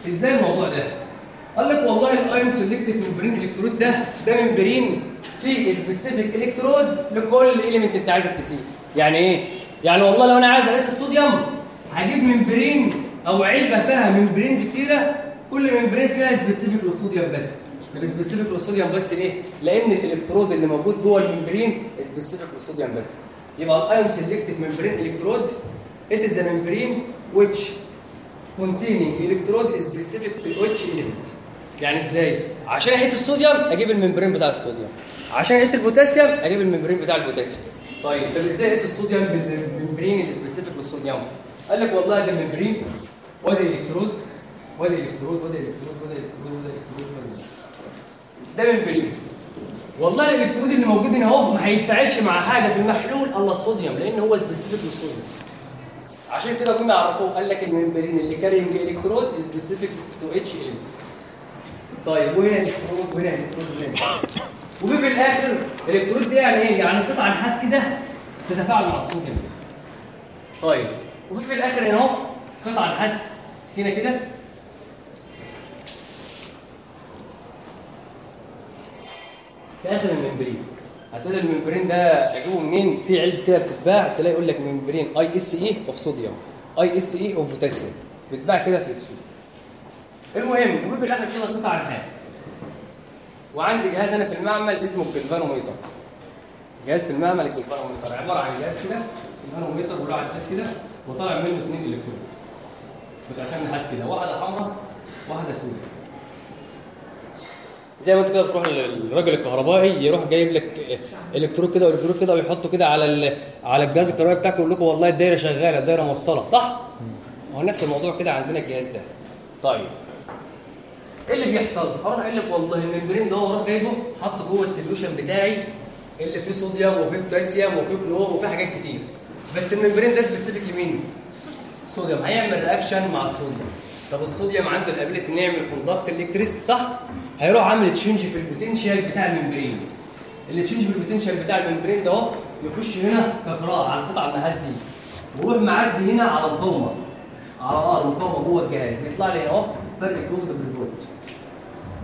إزاي الموضوع ده؟ قال لك والله ال ion selective membrane electrode ده ده membrane فيه specific electrode لكل element أنت عايزه تقيسيه يعني إيه؟ يعني والله لو أنا عايز أقيس الصوديوم هجيب membrane أو علبة فيها membranes كتيرة كل membrane فيها specific للصوديوم بس. طب specific للصوديوم بس ليه؟ لأن الإلكترود اللي موجود جوه ال membrane specific للصوديوم بس. يبقى ال ion selective membrane electrode it is a membrane which containing electrode specific to each يعني إزاي؟ عشان أقيس الصوديوم أجيب ال membrane بتاع الصوديوم. عشان أقيس البوتاسيوم أجيب ال membrane بتاع البوتاسيوم. طيب طب إزاي أقيس الصوديوم بال membrane ال specific للصوديوم قال لك والله ده ال membrane وادي الكترود وادي الكترود وادي الكترود وادي الكترود وادي الكترود وادي الكترود ده membrane والله الالكترود اللي موجود هنا اهو ما هيتفاعلش مع حاجة في المحلول الا الصوديوم لأن هو specific للصوديوم. عشان كده جم يعرفوه قال لك ال membrane اللي carrying electrode specific to each element طيب وهنا الكترود وهنا الكترود وهنا. وفي في الآخر الالكترود دي يعني إيه؟ يعني قطعة نحاس كده تتفاعل مع الصوديوم. طيب وفي في الآخر هنا اهو قطعة نحاس هنا كده في آخر ال membrane. هتلاقي ال membrane ده اجيبه منين؟ في علبه كده بتتباع تلاقي يقول لك ممبرين اي اس اي اوف صوديوم اي اس اي اوف بوتاسيوم بتتباع كده في السوق. المهم وفي الآخر كده قطع نحاس وعندي جهاز أنا في المعمل اسمه الجلفانوميتر جهاز في المعمل الجلفانوميتر عبارة عن جهاز كده جلفانوميتر وله عداد كده وطالع منه اثنين إلكترون. بتاعتين نحاس كده واحدة حمراء واحدة سوداء. زي ما انت كده بتروح للراجل الكهربائي يروح جايب لك الكترود كده والكترود كده ويحطه كده على على الجهاز الكهربائي بتاعك ويقول لكم والله الدايرة شغالة الدايرة موصلة صح؟ هو نفس الموضوع كده عندنا الجهاز ده طيب إيه اللي بيحصل؟ أروح قايل لك والله ال membrane ده هو راح جايبه حاطه جوه ال solution بتاعي اللي فيه صوديوم وفيه بوتاسيوم وفيه كلور وفيه حاجات كتير بس ال membrane ده specific لمين؟ صوديوم هيعمل reaction مع الصوديوم طب الصوديوم عنده ال ability انه يعمل conduct electricity صح؟ هيروح عامل change في ال potential بتاع ال membrane. ال change في ال potential بتاع ال membrane ده اهو يخش هنا كقراءه على القطعه النحاس دي ويروح معدي هنا على المقاومه على آه المقاومه جوه الجهاز. يطلع لي اهو فرق الجهد بالفولت.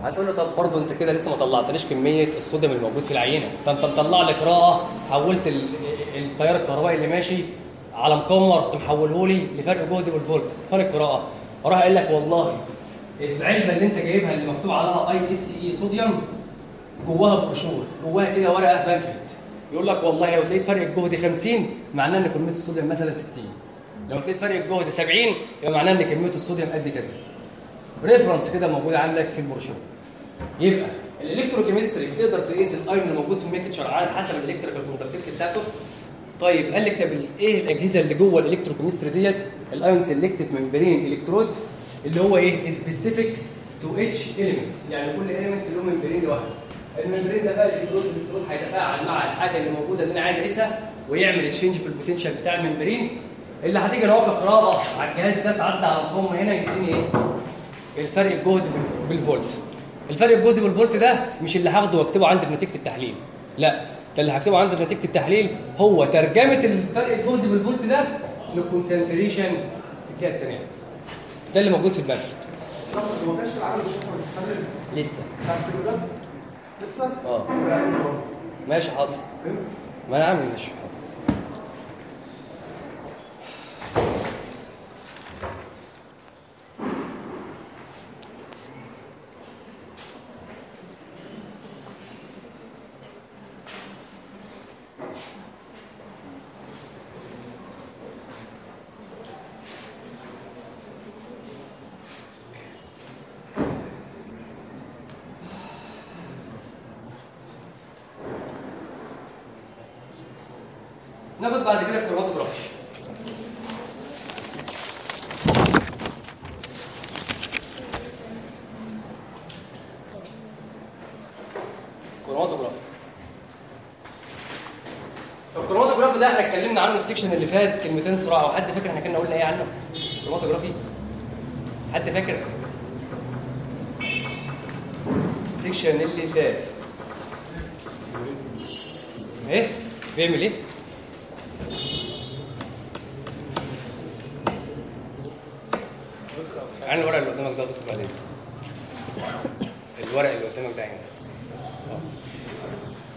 هتقول له طب برضه انت كده لسه ما طلعتليش كمية الصوديوم اللي موجود في العينة. ده انت مطلع لي قراءة حولت ال- التيار الكهربائي اللي ماشي على مقاومة رحت محوله لي لفرق جهد بالفولت. فرق قراءة. أروح قايل لك والله العلبه اللي انت جايبها اللي مكتوب عليها ISE صوديوم جواها بروشور جواها كده ورقة pamphlet يقول لك والله لو تلاقيت فرق الجهد 50 معناه إن كمية الصوديوم مثلا 60 لو تلاقيت فرق الجهد 70 يبقى معناه إن كمية الصوديوم قد كذا. reference كده موجود عندك في البروشور. يبقى ال electrochemistry بتقدر تقيس الايون اللي موجود في ال mixture على حسب ال electrical conductivity بتاعته طيب قال لك طب إيه الأجهزة اللي جوه ال electrochemistry ديت؟ ال ion selective membrane electrode اللي هو إيه؟ specific to each element يعني كل element له membrane لوحده. ال membrane ده بقى ال electrode ال electrode هيتفاعل مع الحاجة اللي موجودة اللي أنا عايز أقيسها ويعمل change في ال potential بتاع ال membrane اللي هتيجي لو كقراءه على الجهاز ده تعدي على المقاومه هنا يديني إيه؟ الفرق الجهد بال- بالفولت. الفرق الجهد بالفولت ده مش اللي هاخده واكتبه عندي في نتيجه التحليل. لا ده اللي هكتبه عندي في نتيجه التحليل هو ترجمة الفرق الجهد بالفولت ده للكونسنتريشن في الجهه الثانية ده اللي موجود في كانش العالم بتستخدم لسه. لسه؟ آه. ماشي حاضر. فهمت؟ ما أنا عامل ماشي حاضر. ناخد بعد كده ال chromatography chromatography ال chromatography ده إحنا اتكلمنا عنه ال section اللي فات كلمتين سرعه وحد فاكر إحنا كنا قلنا إيه عنه؟ الكروماتوجرافي حد فاكر؟ ال section اللي فات. إيه؟ بيعمل إيه عين الورق اللي قدامك ده تكتب عليه الورق اللي قدامك ده عين آه.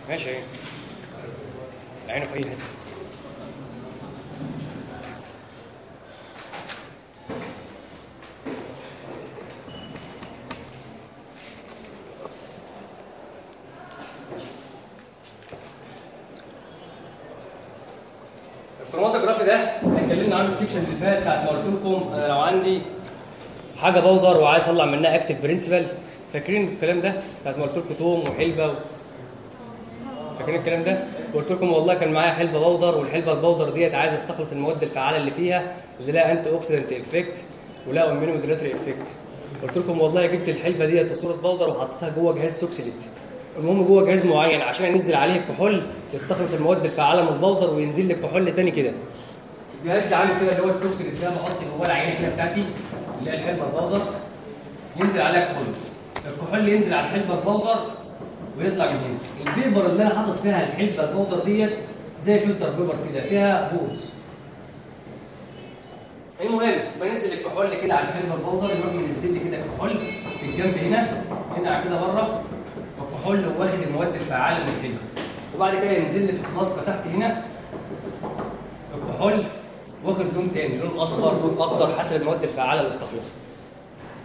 ماشي. عين عينه في أي حتة الكروماتوجرافي ده اتكلمنا عنه ال section اللي فات ساعه ما قلت لكم أنا لو عندي حاجة powder وعايز أطلع منها active principle فاكرين الكلام ده؟ ساعة ما قلت لكم توم وحلبة و... فاكرين الكلام ده؟ قلت لكم والله كان معايا حلبة powder والحلبة ال powder ديت عايز استخلص المواد الفعالة اللي فيها اللي لها antioxidant effect ولا immunomodulatory effect قلت لكم والله جبت الحلبة ديت صورة powder وحطيتها جوه جهاز Soxhlet. المهم جوه جهاز معين عشان انزل عليه الكحول يستخلص المواد الفعالة من ال powder وينزل لي الكحول تاني كده. الجهاز ده عامل كده اللي هو ال Soxhlet ده بحط جواه العينة كده بتاعتي. اللي هي الحلبة ال powder ينزل عليها كحول. الكحول ينزل على الحلبة ال powder ويطلع من هنا. ال paper اللي أنا حاطط فيها الحلبة ال powder ديت زي filter paper كده فيها pores. المهم بنزل الكحول كده على الحلبة ال powder يروح منزل لي كده كحول في الجنب هنا هنا كده بره. الكحول واخد المواد الفعالة من الحلبة. وبعد كده ينزل لي في الفلاسكة تحت هنا الكحول. واخد لون تاني لون أصفر لون أخضر حسب المواد الفعالة اللي استخلصها.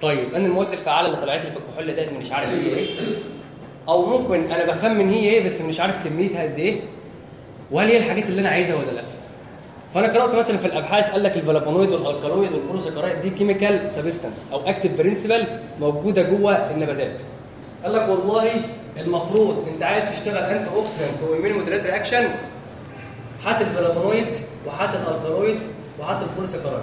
طيب أنا المواد الفعالة اللي طلعت لي في الكحول ديت مش عارف هي إيه. أو ممكن أنا بخمن هي إيه بس مش عارف كميتها قد إيه. وهل هي الحاجات اللي أنا عايزها ولا لأ؟ فأنا قرأت مثلا في الأبحاث قال لك ال flavonoid وال alkaloid وال polysaccharide دي chemical substance أو active principle موجودة جوه النباتات. قال لك والله المفروض أنت عايز تشتغل antioxidant و immunomodulatory reaction هات الفلافونويد وهات ال alkaloid وهات ال polysaccharide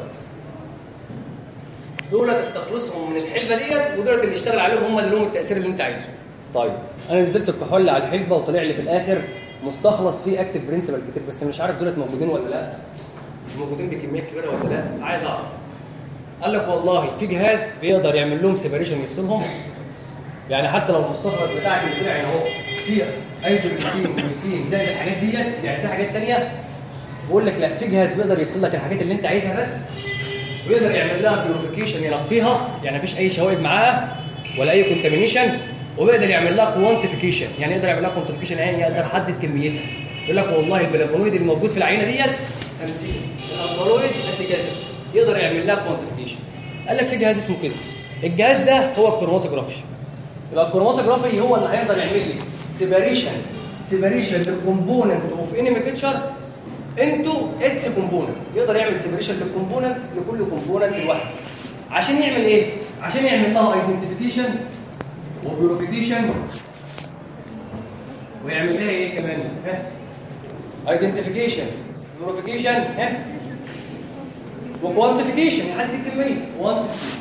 دول تستخلصهم من الحلبة ديت ودول اللي اشتغل عليهم هم اللي لهم التأثير اللي انت عايزه. طيب أنا نزلت الكحول على الحلبة وطلع لي في الآخر مستخلص فيه active principle كتير بس مش عارف دولت موجودين ولا لأ. موجودين بكميات كبيرة ولا لأ؟ فعايز أعرف. قال لك والله في جهاز بيقدر يعمل لهم separation يفصلهم. يعني حتى لو المستخلص بتاعك اللي طلع اهو فيه isoleucine و methionine زائد الحاجات ديت يعني في حاجات ثانية بقول لك لا في جهاز بيقدر يفصل لك الحاجات اللي انت عايزها بس ويقدر يعمل لها purification ينقيها يعني مفيش أي شوائب معاها ولا أي contamination وبيقدر يعمل لها quantification يعني يقدر يعمل لها quantification يعني يقدر يحدد كميتها. يقول لك والله البلافونويد اللي موجود في العينة ديت 50 ال alkaloid قد كذا يقدر يعمل لها quantification قال لك في جهاز اسمه كده. الجهاز ده هو الكروماتوجرافي يبقى الكروماتوجرافي هو اللي هيقدر يعمل لي separation separation لل component of any mixture into its component. يقدر يعمل separation لل component لكل component لوحده. عشان يعمل إيه؟ عشان يعمل لها identification و purification ويعمل لها إيه كمان؟ ها؟ identification purification ها؟ و quantification يحدد الكمية. quantification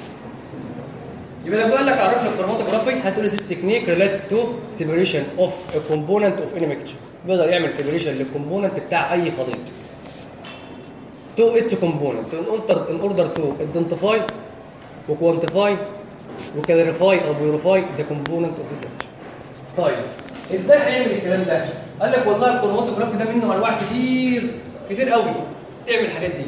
يبقى لو قال لك عرف لي الكروماتوجرافي هتقول لي technique related to separation of a component of any mixture بيقدر يعمل separation لل component بتاع أي خليط. to its component in order in order to identify و quantify و clarify أو purify the component of this mixture طيب إزاي هيعمل الكلام ده؟ قال لك والله الكروماتوجرافي ده منه أنواع كتير كتير قوي. تعمل الحاجات دي.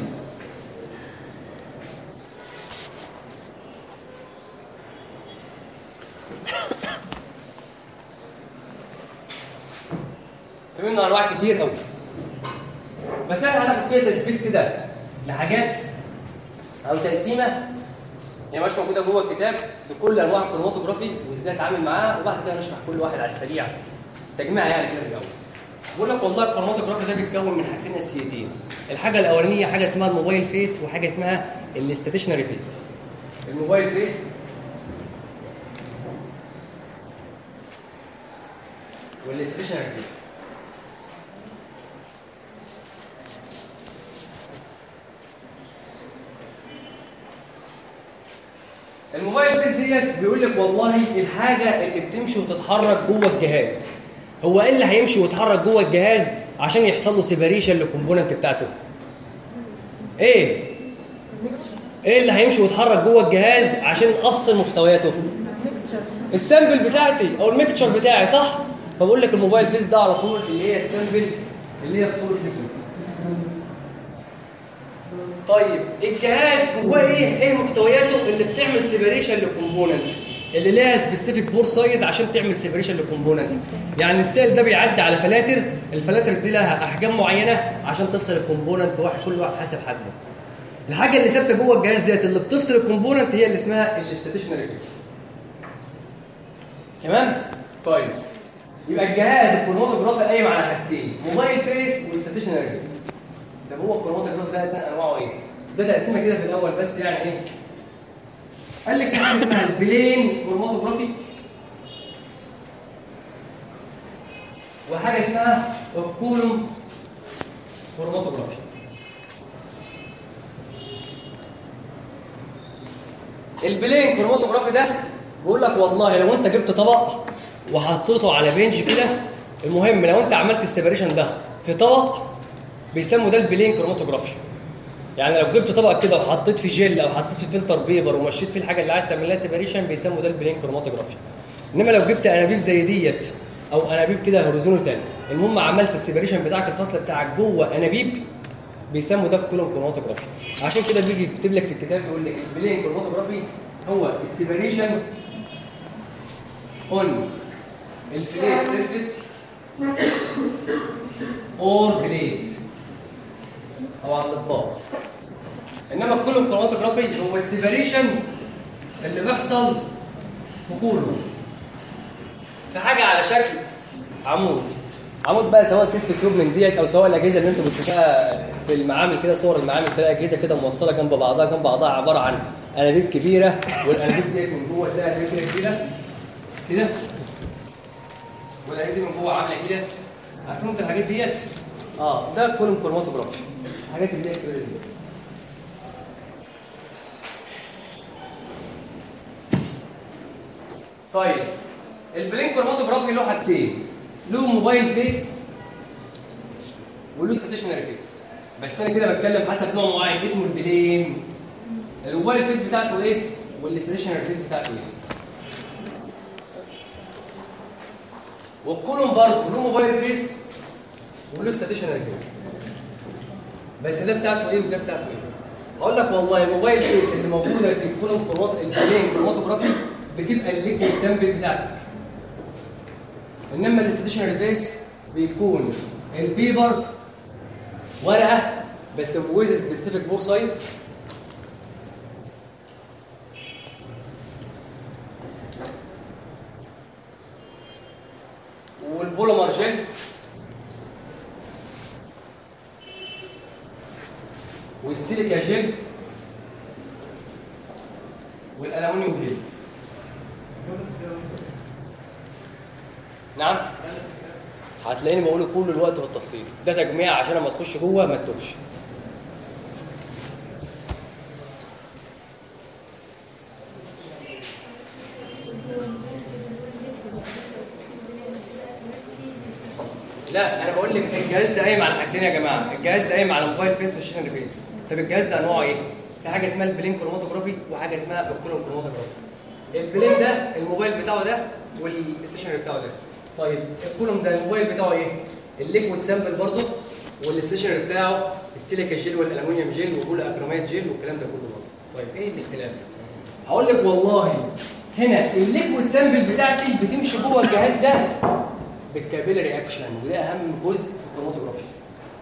في منه أنواع كتير قوي بس إحنا هناخد كده تثبيت كده لحاجات أو تقسيمة هي مش موجودة جوه الكتاب لكل أنواع الكروماتوجرافي وإزاي أتعامل معاها وبعد كده نشرح كل واحد على السريع تجميع يعني كده في الأول. بقول لك والله الكروماتوجرافي ده بيتكون من حاجتين أساسيتين. الحاجة الأولانية حاجة اسمها ال mobile phase وحاجة اسمها ال stationary phase. ال mobile phase وال stationary phase. ال mobile phase ديت بيقول لك والله الحاجة اللي بتمشي وتتحرك جوه الجهاز. هو إيه اللي هيمشي ويتحرك جوه الجهاز عشان يحصل له separation لل component بتاعته؟ إيه؟ إيه اللي هيمشي ويتحرك جوه الجهاز عشان أفصل محتوياته؟ ال sample بتاعتي أو ال mixture بتاعي صح؟ فبقول لك ال mobile phase ده على طول اللي هي ال sample اللي هي في صورة liquid طيب الجهاز جواه إيه؟ إيه محتوياته؟ اللي بتعمل separation لل component اللي ليها specific pore size عشان تعمل separation لل component يعني السائل ده بيعدي على فلاتر الفلاتر دي لها أحجام معينة عشان تفصل ال component واحد كل واحد حسب حجمه. الحاجة اللي ثابتة جوه الجهاز ديت اللي بتفصل ال component هي اللي اسمها ال stationary phase تمام؟ طيب. يبقى الجهاز الكروماتوجرافي قايم على حاجتين mobile phase و stationary phase طب هو ال chromatograph ده أساسا أنواعه إيه؟ ده تقسيمة كده في الأول بس يعني إيه؟ قال لك حاجة اسمها ال plane chromatography وحاجة اسمها ال column chromatography ال plane chromatography ده بيقول لك والله لو أنت جبت طبق وحطيته على bench كده المهم لو أنت عملت ال separation ده في طبق بيسموا ده ال plane chromatography يعني لو جبت طبق كده وحطيت فيه جل أو حطيت فيه filter paper ومشيت فيه الحاجة اللي عايز تعمل لها separation بيسموا ده ال plane chromatography إنما لو جبت أنابيب زي ديت أو أنابيب كده horizontal المهم عملت ال separation بتاعك الفصل بتاعك جوه أنابيب بيسموا ده ال column chromatography عشان كده بيجي يكتب لك في الكتاب يقول لك ال plane chromatography هو ال separation on a flat surface or plate أو على الاطباق إنما ال column chromatography هو ال separation اللي بيحصل في column في حاجة على شكل عمود. عمود بقى سواء test tube من ديت أو سواء الأجهزة اللي أنتوا بتشوفوها في المعامل كده صور المعامل تلاقي اجهزه كده موصلة جنب بعضها. جنب بعضها عبارة عن أنابيب كبيرة والأنابيب ديت من جوه تلاقي أنابيب كده كبيرة. كده؟ والأنابيب دي من جوه عاملة كده. عارفين أنتوا الحاجات ديت؟ آه ده column chromatography الحاجات اللي هي كده. طيب ال plane chromatography له حاجتين. له mobile phase وله stationary phase. بس أنا كده بتكلم حسب نوع معين اسمه ال plane. ال mobile phase بتاعته إيه وال stationary phase بتاعته إيه؟ وال column برضه له mobile phase وله stationary phase. بس ده بتاعته إيه وده بتاعته إيه؟ أقول لك والله ال mobile phase اللي موجوده في ال column chromat- ال plane chromatography بتبقى ال liquid sample بتاعتك. انما ال stationary phase بيكون ال paper ورقة بس with specific pore size وال polymer gel وال silica gel وال aluminium gel نعم هتلاقيني بقوله كل الوقت بالتفصيل. ده تجميع عشان لما تخش جوه ما تتوهش. لا أنا بقول لك الجهاز ده قايم على حاجتين يا جماعة. الجهاز ده قايم على mobile phase و stationary phase طب الجهاز ده انواعه إيه؟ في حاجة اسمها ال plane chromatography وحاجة اسمها ال column chromatography ال plane ده الموبايل بتاعه ده وال stationary بتاعه ده. طيب ال column ده الموبايل بتاعه إيه؟ ال liquid sample برضه وال stationary بتاعه ال silica gel وال aluminium gel وال acrylamide gel والكلام ده كله برضه. طيب إيه الاختلاف؟ هقول لك والله هنا ال liquid sample بتاعتي بتمشي جوه الجهاز ده بال capillary action وده أهم جزء في الكروماتوجرافي.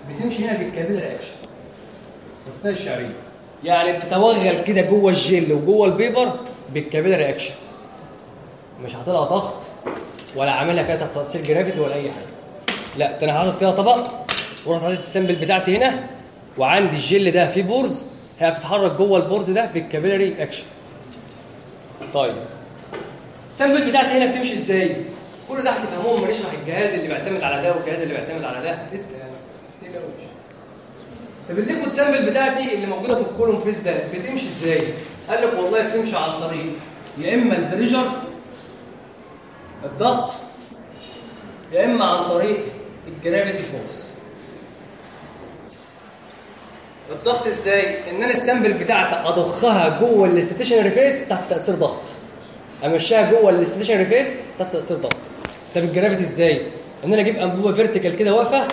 بتمشي هنا بال capillary action الخاصيه الشعريه يعني بتتوغل كده جوه الجل وجوه ال paper بال capillary action مش هتطلع ضغط ولا عاملها كده تحت تأثير gravity ولا أي حاجة. لا ده أنا حاطط كده طبق ورحت حاطط ال sample بتاعتي هنا وعندي الجل ده فيه pores هي بتتحرك جوه ال pores ده بال capillary action. طيب ال sample بتاعتي هنا بتمشي إزاي؟ كل ده هتفهموه لما نشرح الجهاز اللي بيعتمد على ده والجهاز اللي بيعتمد على ده. لسه يعني تقلقوش طب ال liquid sample بتاعتي اللي موجودة في ال column phase ده بتمشي إزاي؟ قال لك والله بتمشي عن طريق يا إما ال pressure الضغط يا إما عن طريق ال gravity force الضغط إزاي؟ إن أنا ال sample بتاعتي أضخها جوه ال stationary phase تحت تأثير ضغط. أمشيها جوه ال stationary phase تحت تأثير ضغط. طب ال gravity إزاي؟ إن أنا أجيب أنبوبة vertical كده واقفة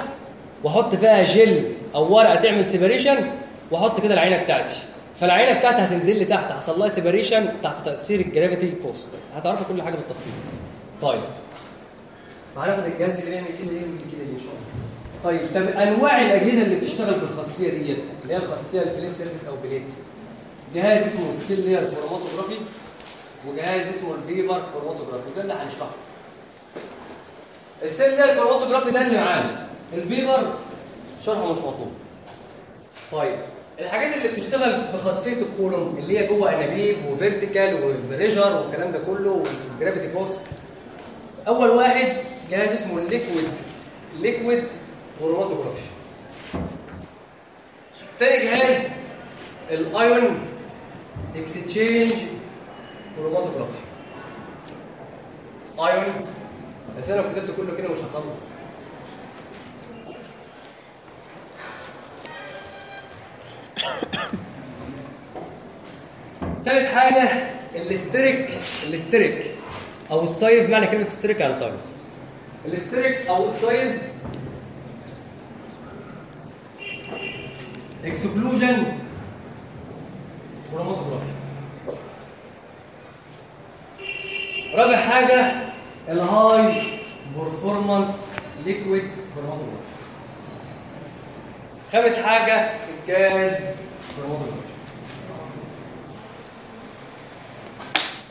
وأحط فيها جل أو ورقة تعمل separation وأحط كده العينة بتاعتي. فالعينة بتاعتي هتنزل لي تحت هيحصل لها separation تحت تأثير ال gravity force هتعرفوا كل حاجة بالتفصيل. طيب. هناخد الجهاز اللي بيعمل كده يعمل كده شاء الله. طيب طب أنواع الأجهزة اللي بتشتغل بالخاصية ديت اللي هي الخاصية ال flat surface أو plate. جهاز اسمه ال thin layer chromatography وجهاز اسمه ال paper chromatography ده اللي هنشرحه. ال thin layer chromatography ده اللي معانا. ال paper شرحه مش مطلوب. طيب الحاجات اللي بتشتغل بخاصية ال column اللي هي جوه أنابيب و vertical و pressure والكلام ده كله وال gravity force أول واحد جهاز اسمه ال liquid liquid chromatography تاني جهاز ال ion exchange chromatography ion بس أنا كتبت كله كده مش هخلص. (coughs) تالت حاجة ال steric ال steric أو ال size معنى كلمة steric يعني size. ال steric أو ال size exclusion chromatography رابع حاجة ال high performance liquid chromatography. خامس حاجة ال gas chromatography.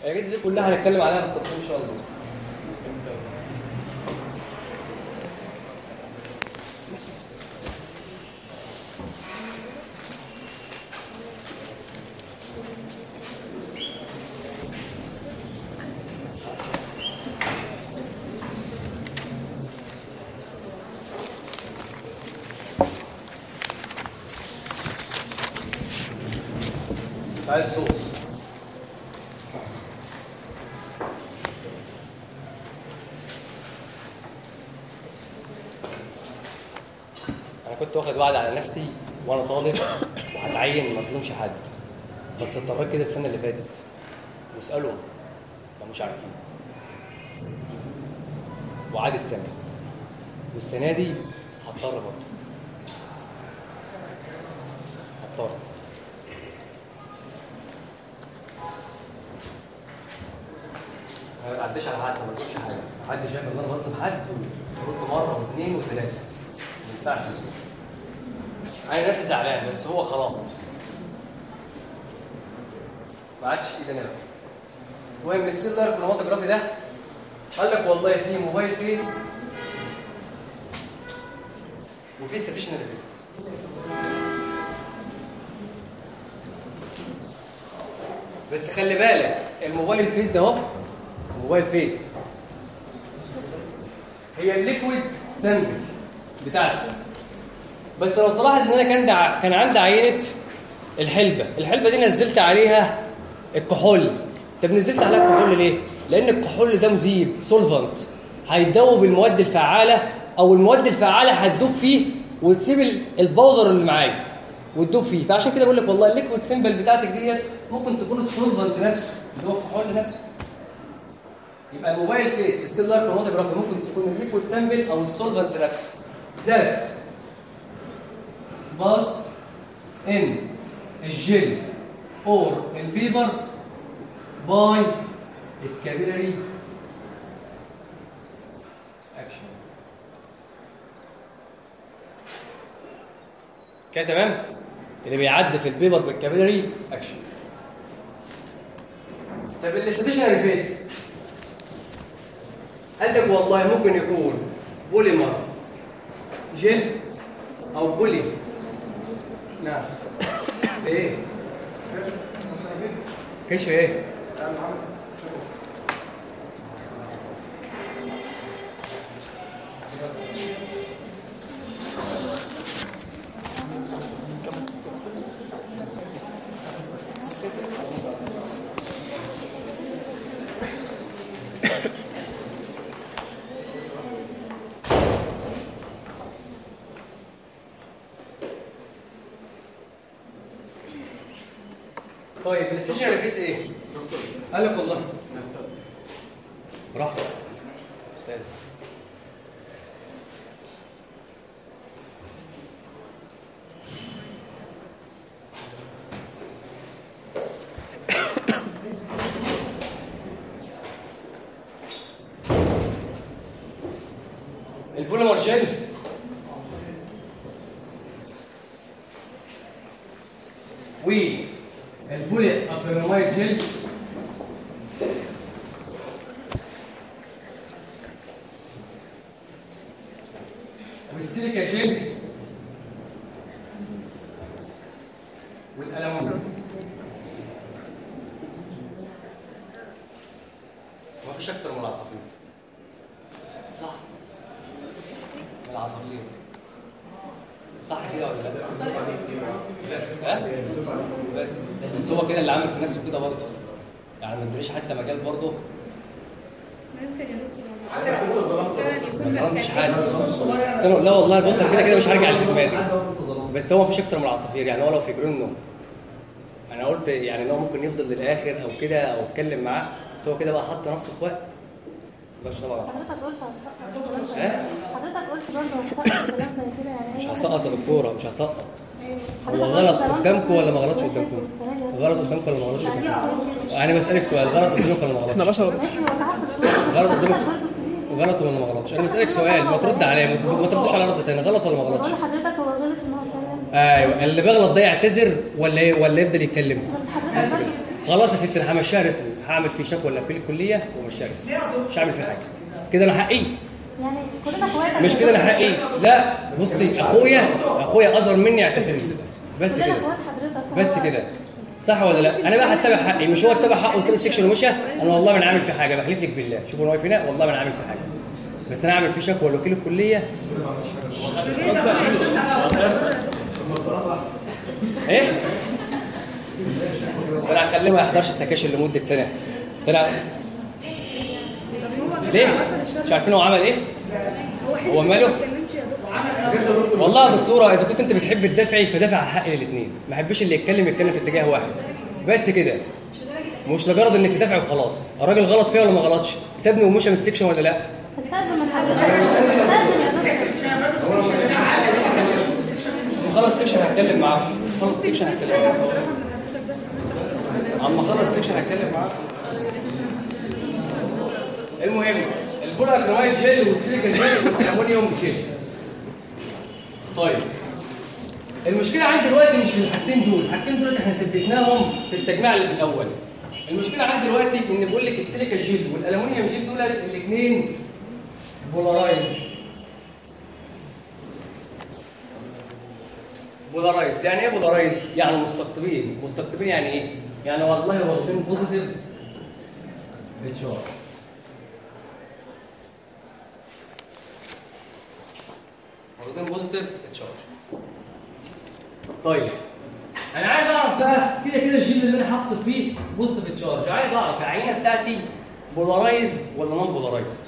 الأجهزة دي كلها هنتكلم عليها بالتفصيل إن شاء الله عايز صوت أنا كنت واخد وعد على نفسي وأنا طالب وهتعين ما اظلمش حد. بس اضطريت كده السنة اللي فاتت. واسألهم. ما مش عارفين. وعاد السنة. والسنة دي هضطر برضه. هضطر. ما بعديش على حد ما بظلمش حد. حد شايف إن أنا بظلم حد ورد مرة واثنين وثلاثة. ما ينفعش أنا نفسي زعلان بس هو خلاص. ما عادش في بقى. المهم ال thin layer chromatography ده قال لك والله في mobile phase وفي stationary phase بس خلي بالك ال mobile phase ده اهو mobile phase هي ال liquid sample بتاعتي بس لو تلاحظ إن أنا كان. كان عندي عينة الحلبة الحلبة دي نزلت عليها الكحول. طب نزلت عليها الكحول ليه؟ لأن الكحول ده مذيب solvent هيدوب المواد الفعالة أو المواد الفعالة هتدوب فيه وتسيب ال- ال powder اللي معايا وتدوب فيه. فعشان كده بقول لك والله ال liquid sample بتاعتك ديت ممكن تكون ال solvent نفسه اللي هو الكحول نفسه. يبقى ال mobile phase في ال thin layer chromatography ممكن تكون ال liquid sample أو ال solvent نفسه. that pass in ال gel or ال paper by ال capillary action كده تمام. اللي بيعدي في ال paper بال capillary action طب ال stationary phase قال لك والله ممكن يكون polymer gel أو poly نعم. إيه؟ كشف إيه Angel والله بص أنا كده كده مش هرجع ظلمت بس هو مفيش أكتر من العصافير يعني هو لو في جرنه أنا قلت يعني إن هو ممكن يفضل للآخر أو كده أو اتكلم معاه بس هو كده بقى حط نفسه في وقت. مش طبعا. حضرتك قلت هتسقط. ها؟ حضرتك قلت برضه هتسقط كلام زي كده يعني؟ مش هسقط يا دكتورة مش هسقط. هو غلط قدامكم ولا ما غلطش قدامكم؟ غلط قدامكم ولا ما غلطش يعني قدامكم هي- أنا بسألك سؤال غلط قدامكم ولا ما غلطش؟ شوية بس غلط قدامكم. غلط ولا ما غلطش؟ أنا بسألك سؤال ما ترد عليا ما تردش على رد تاني غلط ولا ما غلطش؟ بقول لحضرتك هو غلط اتكلم أيوه اللي بيغلط ده يعتذر ولا إيه؟ ولا يفضل يتكلم؟ بس حضرتك برضه خلاص يا ستي أنا همشيها رسمي. هعمل فيه شكوى ولا في الكلية ومشيها رسمي. مش هعمل فيه حاجة. كده أنا حقي. يعني مش كده أنا حقي. لا بصي اخويا أخويا أصغر مني يعتذر. لي بس كده. حضرتك. بس كده. صح ولا لا؟ أنا بقى هتبع حقي مش هو اتبع حقه وساب السكشن ومشى أنا والله ما عامل فيه حاجة بحلف لك بالله. شوفوا أنا واقف هنا والله ما عامل فيه حاجة. بس أنا هعمل فيه شكوى. لوكيل الكليه إيه؟ طلع خليه ما يحضرش سكاشن لمدة سنة. طلع ليه؟ مش عارفين هو عمل إيه؟ هو ماله؟ والله يا دكتورة إذا كنت أنت بتحب تدافعي فدافع عن حق الاثنين ما أحبش اللي يتكلم يتكلم في اتجاه واحد. بس كده. مش لمجرد إنك تدافع وخلاص. الراجل غلط فيا ولا ما غلطش؟ سابني ومشى من ال section ولا لأ؟ استاذن من خلص ال section هتكلم معاك. خلص ال section هتكلم معاك. أما خلص ال section هتكلم معاك. المهم ال polyacrylamide gel وال silica gel وال aluminum gel. طيب. المشكلة عندي دلوقتي مش في الحاجتين دول الحاجتين دول إحنا ثبتناهم في التجميع اللي في الأول. المشكلة عندي دلوقتي إن بقول لك ال silica gel وال aluminum gel دول الاثنين polarized polarized يعني إيه polarized يعني مستقطبين. مستقطبين يعني إيه؟ يعني والله واخدين positive charge واخدين positive charge طيب. أنا عايز اعرف بقى كده كده الجيل اللي أنا هفصل فيه positive charge عايز اعرف العينه بتاعتي polarized ولا non polarized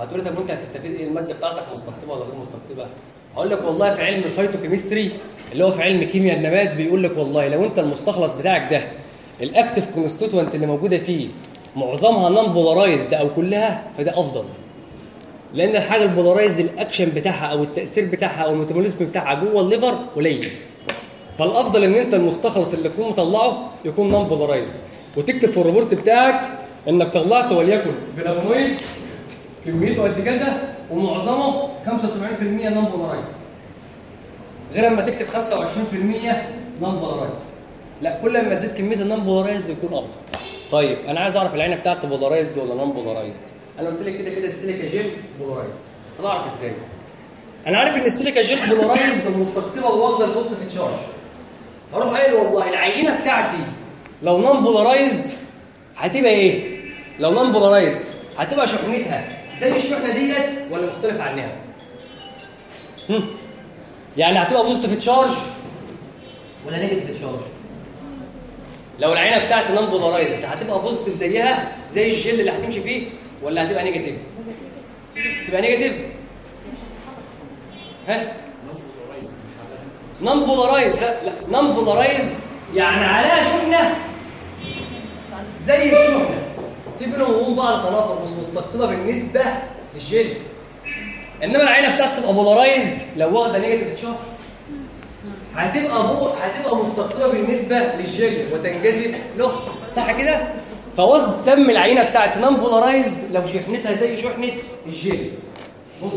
هتقولي طب وانت هتستفيد إيه الماده بتاعتك مستقطبه ولا غير مستقطبه هقول لك والله في علم ال phytochemistry اللي هو في علم كيمياء النبات بيقول لك والله لو انت المستخلص بتاعك ده ال active constituent اللي موجوده فيه معظمها non polarized أو كلها فده افضل لأن الحاجة ال polarized ال action بتاعها أو التأثير بتاعها أو ال metabolism بتاعها جوه ال liver قليل. فالأفضل إن أنت المستخلص اللي تكون مطلعه يكون non polarized وتكتب في ال report بتاعك إنك طلعت وليكن فلافونويد كميته قد كذا ومعظمه 75% non polarized غير أما تكتب 25% non polarized لا كل ما تزيد كمية ال non polarized يكون أفضل. طيب أنا عايز أعرف العينه بتاعتي polarized ولا non polarized أنا قلت لك كده كده ال silica gel polarized طب اعرف إزاي؟ أنا عارف إن ال silica gel polarized ومستقطبه (laughs) وواخده ال positive charge أروح قايل والله العينة بتاعتي لو non polarized هتبقى إيه؟ لو non polarized هتبقى شحنتها زي الشحنة ديت ولا مختلفة عنها؟ هم؟ يعني هتبقى positive charge ولا negative charge لو العينة بتاعتي non polarized هتبقى positive زيها زي الجل اللي هتمشي فيه ولا هتبقى negative؟ تبقى negative؟ ها؟ non polarized لا لا non polarized يعني عليها شحنة زي الشحنة. في بينهم وبين بعض تنافر مش مستقطبة بالنسبة للجل إنما العينه بتاعتي تبقى polarized لو واخدة negative charge هتبقى بو هتبقى مستقطبة بالنسبة للجل وتنجذب. له صح كده؟ فوز سم العينة بتاعت non polarized لو شحنتها زي شحنة الجل بص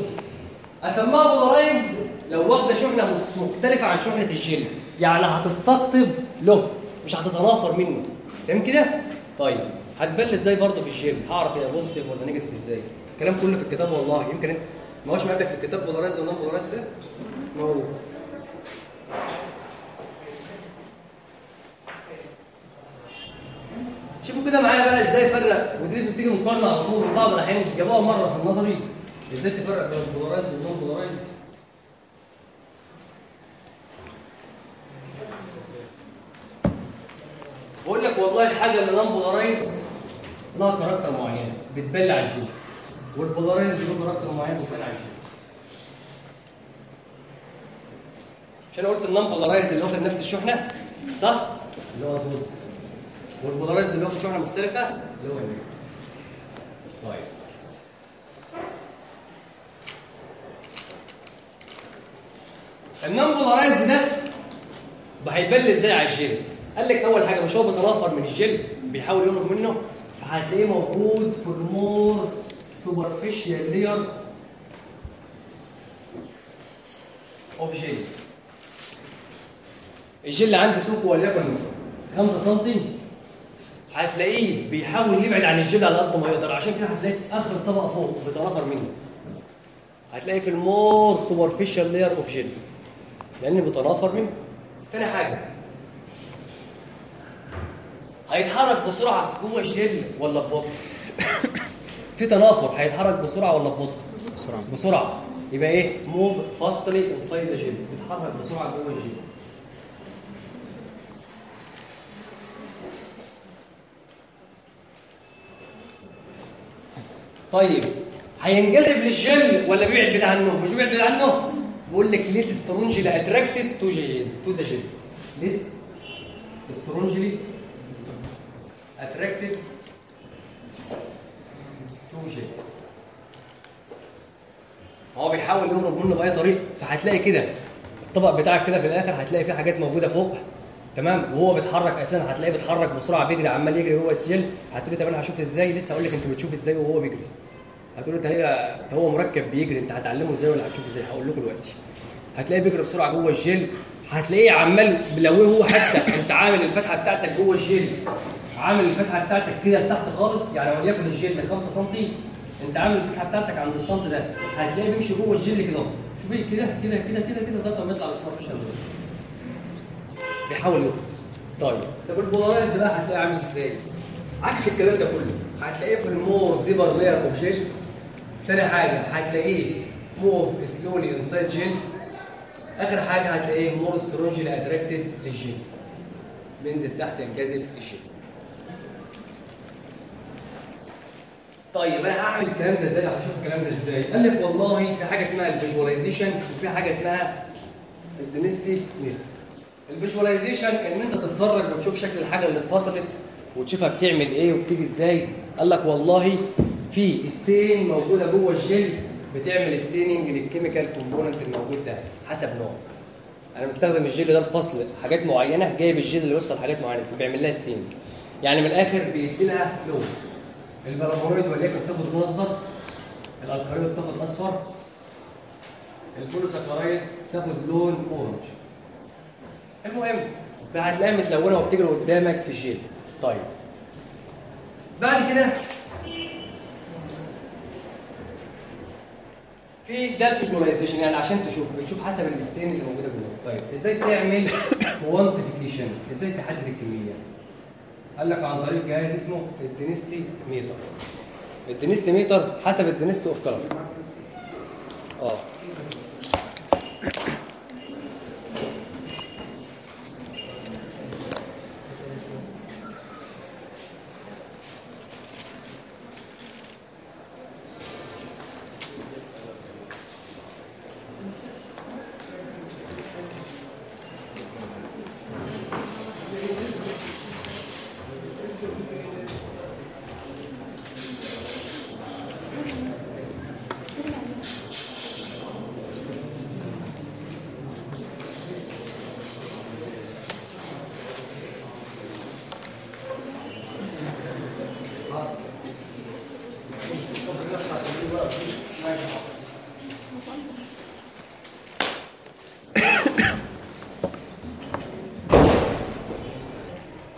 اسميها polarized لو واخدة شحنة مختلفة عن شحنة الجل يعني هتستقطب له. مش هتتنافر منه. فاهم كده؟ طيب هت appear إزاي برضه في الجل هعرف هي positive ولا negative إزاي. الكلام كله في الكتاب والله. يمكن انت ما هوش مقابلك في الكتاب polarized و non polarized ده؟ موجود شوفوا كده معايا بقى إزاي افرق ودي بتيجي مقارنه على طول. بعض الأحيان جابوها مرة في النظري. إزاي تفرق بين ال polarized وال non polarized بقول لك والله الحاجة اللي non polarized لها كاركتر معين بتبل على الجين والبولارايزد له كاركتر معين بتبل على الجين مش أنا قلت ال non polarized اللي واخد نفس الشحنة صح؟ اللي هو ال positive وال polarized اللي واخد شحنه مختلفة؟ اللي هو طيب. ال non polarized ده هي appear إزاي على الجل قال لك أول حاجة مش هو بيتنافر من الجل بيحاول يهرب منه فهتلاقيه موجود في ال more superficial layer of gel الجل عندي سمكه وليكن 5 سم هتلاقيه بيحاول يبعد عن الجل على قد ما يقدر. عشان كده هتلاقيه في آخر الطبقه فوق بيتنافر منه. هتلاقيه في ال more superficial layer of gel لأن بيتنافر منه. تاني حاجة. هيتحرك بسرعة في جوه الجل ولا في في تنافر. هيتحرك بسرعة ولا ببطء بسرعة. بسرعة. يبقى إيه؟ move fastly inside the gel بيتحرك بسرعة جوه الجيل طيب هينجذب للجل ولا بيبعد عنه؟ مش بيبعد عنه؟ بيقول لك less strongly attracted to gel to the gel less strongly attracted to gel هو بيحاول يهرب منه بأي طريقه فهتلاقي كده. الطبق بتاعك كده في الآخر هتلاقي فيه حاجات موجودة فوق. تمام؟ وهو بيتحرك أساسا هتلاقيه بيتحرك بسرعة بيجري عمال يجري جوه السجل هتقول لي طب أنا هشوف إزاي؟ لسه أقول لك أنت بتشوف إزاي وهو بيجري. هتقول ده هي ده هو مركب بيجري انت هتعلمه إزاي ولا هتشوفه إزاي؟ هقول لكم دلوقتي. هتلاقيه بيجري بسرعة جوه الجل هتلاقيه عمال لو هو حتى. (laughs) انت عامل الفتحة بتاعتك جوه الجل عامل الفتحة بتاعتك كده لتحت خالص يعني وليكن الجل 5 سم انت عامل الفتحة بتاعتك عند السنتي ده هتلاقيه بيمشي جوه الجل كده. شوفي كده كده كده كده كده لغايه ما يطلع لل superficial ده بيحاول يخرج طيب. طب ال polarized ده بقى هتلاقيه عامل إزاي؟ عكس الكلام ده كله. هتلاقيه في ال more deeper layer of gel. ثاني حاجة هتلاقيه move slowly inside gel آخر حاجة هتلاقيه more strongly attracted لل gel بينزل تحت ينجذب الجيل طيب أنا هعمل الكلام ده إزاي؟ هشوف الكلام ده إزاي. قال لك والله في حاجة اسمها ال visualization وفي حاجة اسمها ال density method ال visualization إن أنت تتفرج وتشوف شكل الحاجة اللي اتفصلت وتشوفها بتعمل إيه وبتيجي إزاي. قال لك والله في stain موجودة جوه الجل بتعمل staining لل chemical component الموجود ده حسب نوع أنا مستخدم الجل ده لفصل حاجات معينة جايب الجل اللي بيفصل حاجات معينة بيعمل لها staining يعني من الآخر بيدي لها لون. البلافونويد وليكن تاخد لون أخضر ال alkaloid تاخد أصفر ال polysaccharide تاخد لون orange المهم فهتلاقيها متلونة وبتجري قدامك في الجيل طيب. بعد كده في ده ال visualization يعني عشان تشوف بتشوف حسب ال stain اللي موجودة جوه طيب إزاي تعمل quantification إزاي تحدد الكمية؟ قال لك عن طريق جهاز اسمه ال densitometer الدينستي ميتر حسب الدينستي اوف كلر آه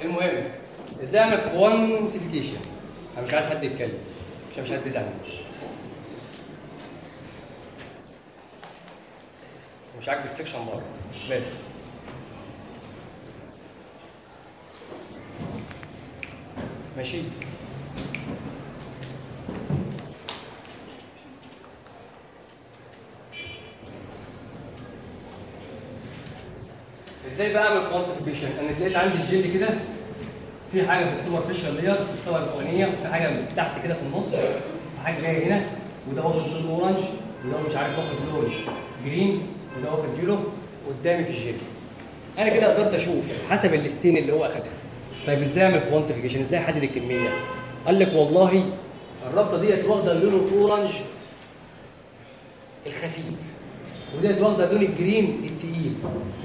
المهم اعمل quantification أنا مش عايز حد يتكلم. عشان مش حد يزعل. مش عاجب ال section بره بس. ماشي. إزاي بقى أعمل quantification أنا لقيت عندي الجل كده. في حاجة في ال superficial layer في الطبقة الفوقانية وفي حاجة من تحت كده في النص في حاجة جاية هنا وده واخد لون orange وده مش عارف واخد لون green وده واخد yellow قدامي في الجل أنا كده قدرت أشوف حسب ال stain اللي هو أخدها. طيب إزاي أعمل quantification إزاي أحدد الكمية؟ قال لك والله الرابطة ديت واخدة اللون ال orange الخفيف وديت واخدة اللون ال green التقيل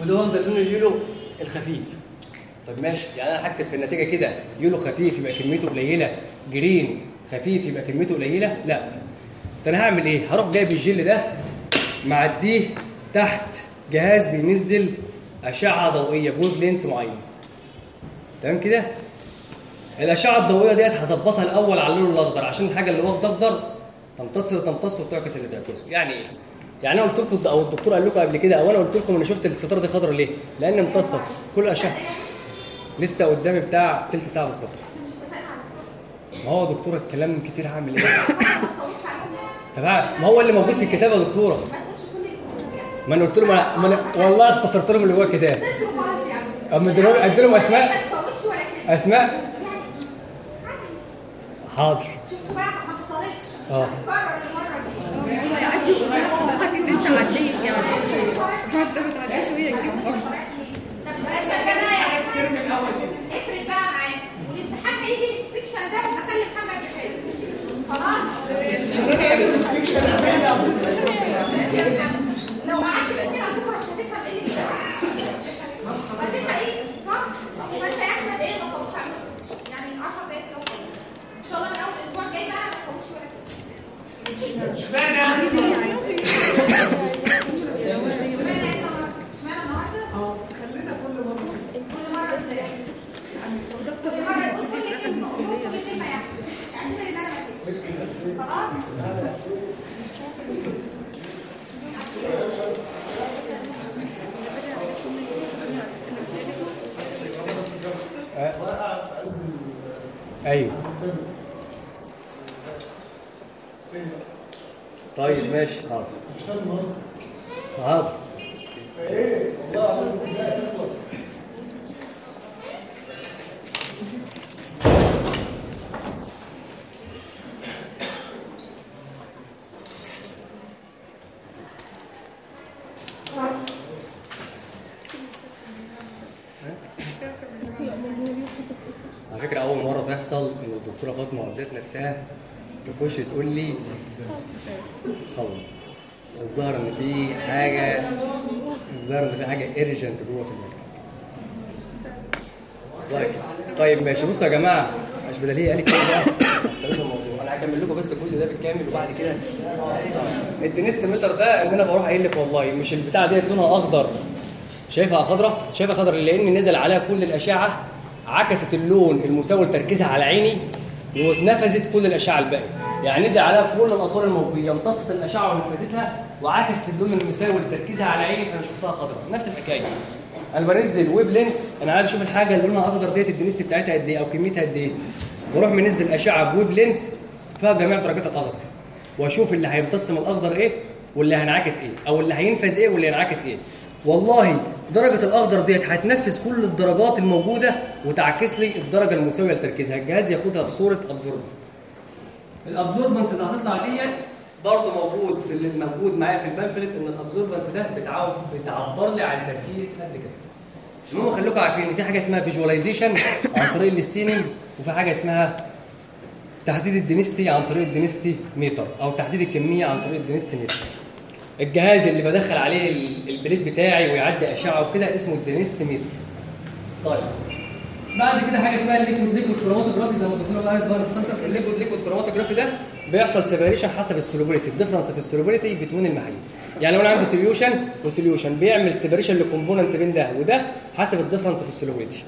وده واخدة اللون ال yellow الخفيف. طب ماشي. يعني أنا هكتب في النتيجة كده. yellow خفيف يبقى كميته قليلة. green خفيف يبقى كميته قليلة. لا. ده أنا هعمل إيه؟ هروح جايب الجل ده معديه تحت جهاز بينزل أشعة ضوئية ب wave length معين. تمام كده؟ الأشعة الضوئية ديت هظبطها الأول على اللون الأخضر عشان الحاجة اللي واخدة أخضر تمتص وتمتص وتعكس اللي تعكسه يعني إيه؟ يعني أنا قلت لكم أو الدكتور قال لكم قبل كده أو أنا قلت لكم أنا شفت الستارة دي خضراء ليه؟ لأن امتصت. كل الاشعه لسه قدامي بتاع تلت ساعة بالظبط. ما هو دكتور الكلام كتير هعمل إيه؟ طب ما هو اللي موجود في الكتاب يا دكتورة. ما أنا قلت له ما أنا والله اختصرت لهم اللي جوه الكتاب. اما ادي لهم أسماء. أسماء. حاضر. شفتوا بقى ما حصلتش آه. هتتكرر المره دي أنت عديت يعني. ما تعديش وهي تجيب فرصه طب السكشن ده بقى يعني افرق بقى معاك والامتحان هيجي مش السكشن ده وبخلي محمد يحل. خلاص؟ لو قعدت كده على بكره مش هتفهم إيه اللي بيحصل. عشان حقيقي صح؟ يبقى أنت يا احمد إيه ما تفوتش على السكشن؟ يعني 10 دقايق لو. إن شاء الله من أول الأسبوع الجاي بقى ما تفوتش ولا كده. اشمعنى (laughs) يا سمر؟ اشمعنى النهارده؟ آه خلينا كل مره كل مرة إزاي؟ كل مرة يقول كل كلمة قول كل كلمة يعني اعتبر ان أنا ما كنتش خلاص؟ أيوه. طيب ماشي. حاضر. حاضر. فايه والله العظيم لا تخلص على فكره تحصل إن الدكتورة فاطمة ذات نفسها تخش تقول لي خلص الظاهر إن في حاجة الظاهر إن في حاجة urgent جوه في المكتب. كده. طيب ماشي. بصوا يا جماعة مش بدل هي قالت كده. بقى هستغل الموضوع. أنا هكمل لكم بس الجزء ده بالكامل وبعد كده. ال densitometer ده إن أنا بروح قايل لك والله. مش البتاعة ديت لونها أخضر شايفها خضراء شايفها خضراء لأن نزل عليها كل الأشعة. عكست اللون المساوي لتركيزها على عيني واتنفذت كل الأشعة الباقية. يعني نزل عليها كل الاطوار الموجيه امتصت الأشعة ونفذتها وعكست اللون المساوي لتركيزها على عيني فأنا شفتها خضراء. نفس الحكاية. أنا بنزل wave length أنا عايز أشوف الحاجة اللي لونها أخضر ديت ال density بتاعتها قد إيه أو كميتها قد إيه. بروح منزل اشعه ب wave length فيها جميع درجات الأخضر. وأشوف اللي هيمتص من الأخضر إيه واللي هينعكس إيه أو اللي هينفذ إيه واللي هينعكس إيه. والله درجة الأخضر ديت هتنفذ كل الدرجات الموجودة وتعكس لي الدرجة المساوية لتركيزها، الجهاز ياخدها في صورة absorbance. ال absorbance اللي هتطلع ديت برضه موجود في اللي موجود معايا في ال pamphlet إن ال absorbance ده بتعبر لي عن تركيز قد كذا. المهم خليكم عارفين إن في حاجة اسمها visualization عن طريق ال staining وفي حاجة اسمها تحديد ال density عن طريق ال densitometer أو تحديد الكمية عن طريق ال densitometer. الجهاز اللي بدخل عليه ال- ال plate بتاعي ويعدي أشعة وكده اسمه ال densitometer طيب. بعد كده حاجة اسمها ال liquid liquid chromatography زي ما الدكتور قال ده مختصر ال liquid liquid chromatography ده بيحصل separation حسب ال solubility ال difference في ال solubility بين المحاليل يعني لو أنا عندي solution و solution بيعمل separation لل component بين ده وده حسب ال difference في ال solubility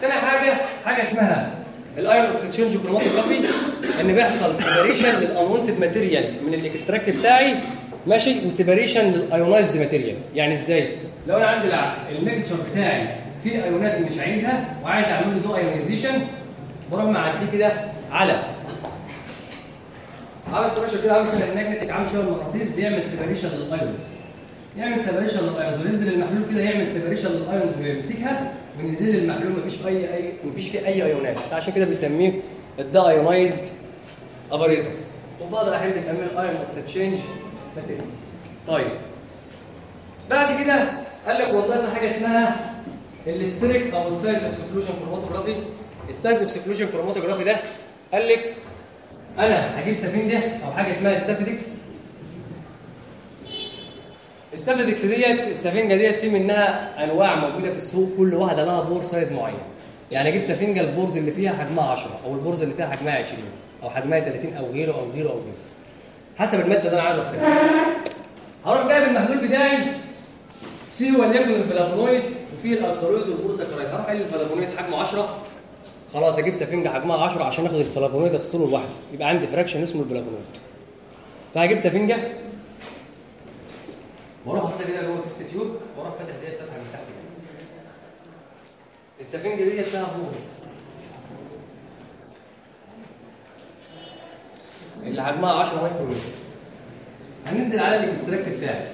تاني حاجة حاجة اسمها ال ion exchange chromatography ان بيحصل separation لل unwanted material من ال extract بتاعي ماشي و separation لل ionized material يعني إزاي؟ لو أنا عندي ال mixture بتاعي فيه ايونات مش عايزها وعايز اعمل له deionization بروح معديه كده على. على structure كده عامل شبه ال magnetic عامل شبه المغناطيس بيعمل separation لل ions. يعمل separation لل ions وينزل المحلول كده يعمل separation لل ions ويمسكها. وينزل المحلول مفيش اي اي مفيش فيه أي ايونات عشان كده بيسميه ال deionized apparatus وبعض الأحيان بيسميه ال ion exchange طيب. بعد كده قال لك والله في حاجة اسمها ال steric أو ال size exclusion chromatography ال size exclusion chromatography ده قال لك أنا هجيب سفنجه أو حاجة اسمها ال Sephadex ال Sephadex ديت السفنجة ديت في منها أنواع موجودة في السوق كل واحدة لها pore size معين. يعني أجيب سفنجة ال pores اللي فيها حجمها 10 أو ال pores اللي فيها حجمها 20 أو حجمها 30 أو غيره أو غيره أو غيره. حسب المادة اللي أنا عايز اغسلها هروح جايب المحلول بتاعي. فيه وليكن الفلافونويد وفيه ال alkaloid وال polysaccharide هروح قايل الفلافونويد حجمه 10 خلاص أجيب سفنجة حجمها 10 عشان آخد الفلافونويد أغسله لوحده. يبقى عندي fraction اسمه الفلافونويد. فهجيب سفنجة. وأروح احطها كده جوه test tube وأروح فاتح ديت فتحة من تحت كده. السفنجة ديت فيها pores. اللي حجمها 10 مايكرومتر هننزل على ال extract بتاعي.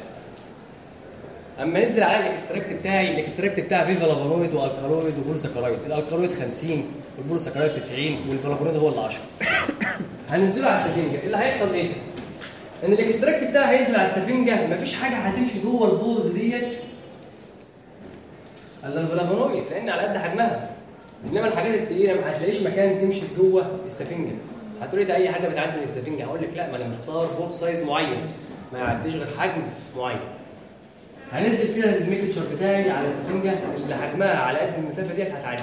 أما ننزل على ال extract بتاعي ال extract بتاعي فيه flavonoid و alkaloid و polysaccharide ال alkaloid 50 وال polysaccharide 90 والفلافونويد هو اللي 10 هننزله على السفنجة. اللي هيحصل إيه؟ إن ال extract بتاعي هينزل على السفنجه مفيش حاجة هتمشي جوه ال pores ديت. الا الفلافونويد لأن على قد حجمها. إنما الحاجات التقيلة ما هتلاقيش مكان تمشي جوه السفنجه هتقولي ده أي حاجة بتعدي من السفنجه هقول لك لا ما أنا مختار pore size معين. ما يعديش غير حجم معين. هنزل كده ال mixture بتاعي على السفنجه اللي حجمها على قد المسافة ديت هتعدي.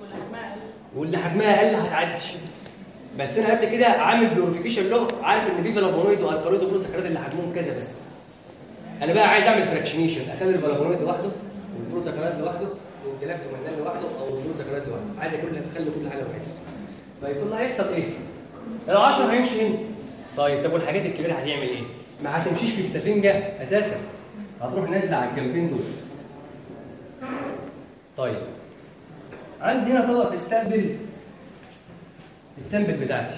ولا حجمها أقل. واللي حجمها أقل هتعدي. بس أنا قبل كده عامل purification له عارف إن في flavonoid و alkaloid و polysaccharide اللي حجمهم كذا بس. أنا بقى عايز أعمل fractionation أخلي الفلافونويد لوحده وال polysaccharide لوحده وال galactomannan لوحده أو ال polysaccharide لوحده. عايز كل اخلي كل حاجة لوحدها. طيب اللي هيحصل إيه؟ ال 10 هيمشي هنا. طيب طب والحاجات الكبيرة هتعمل إيه؟ ما هتمشيش في السفنجة أساسا. هتروح نازلة على الجنبين دول. طيب عندي هنا طبق بيستقبل ال sample بتاعتي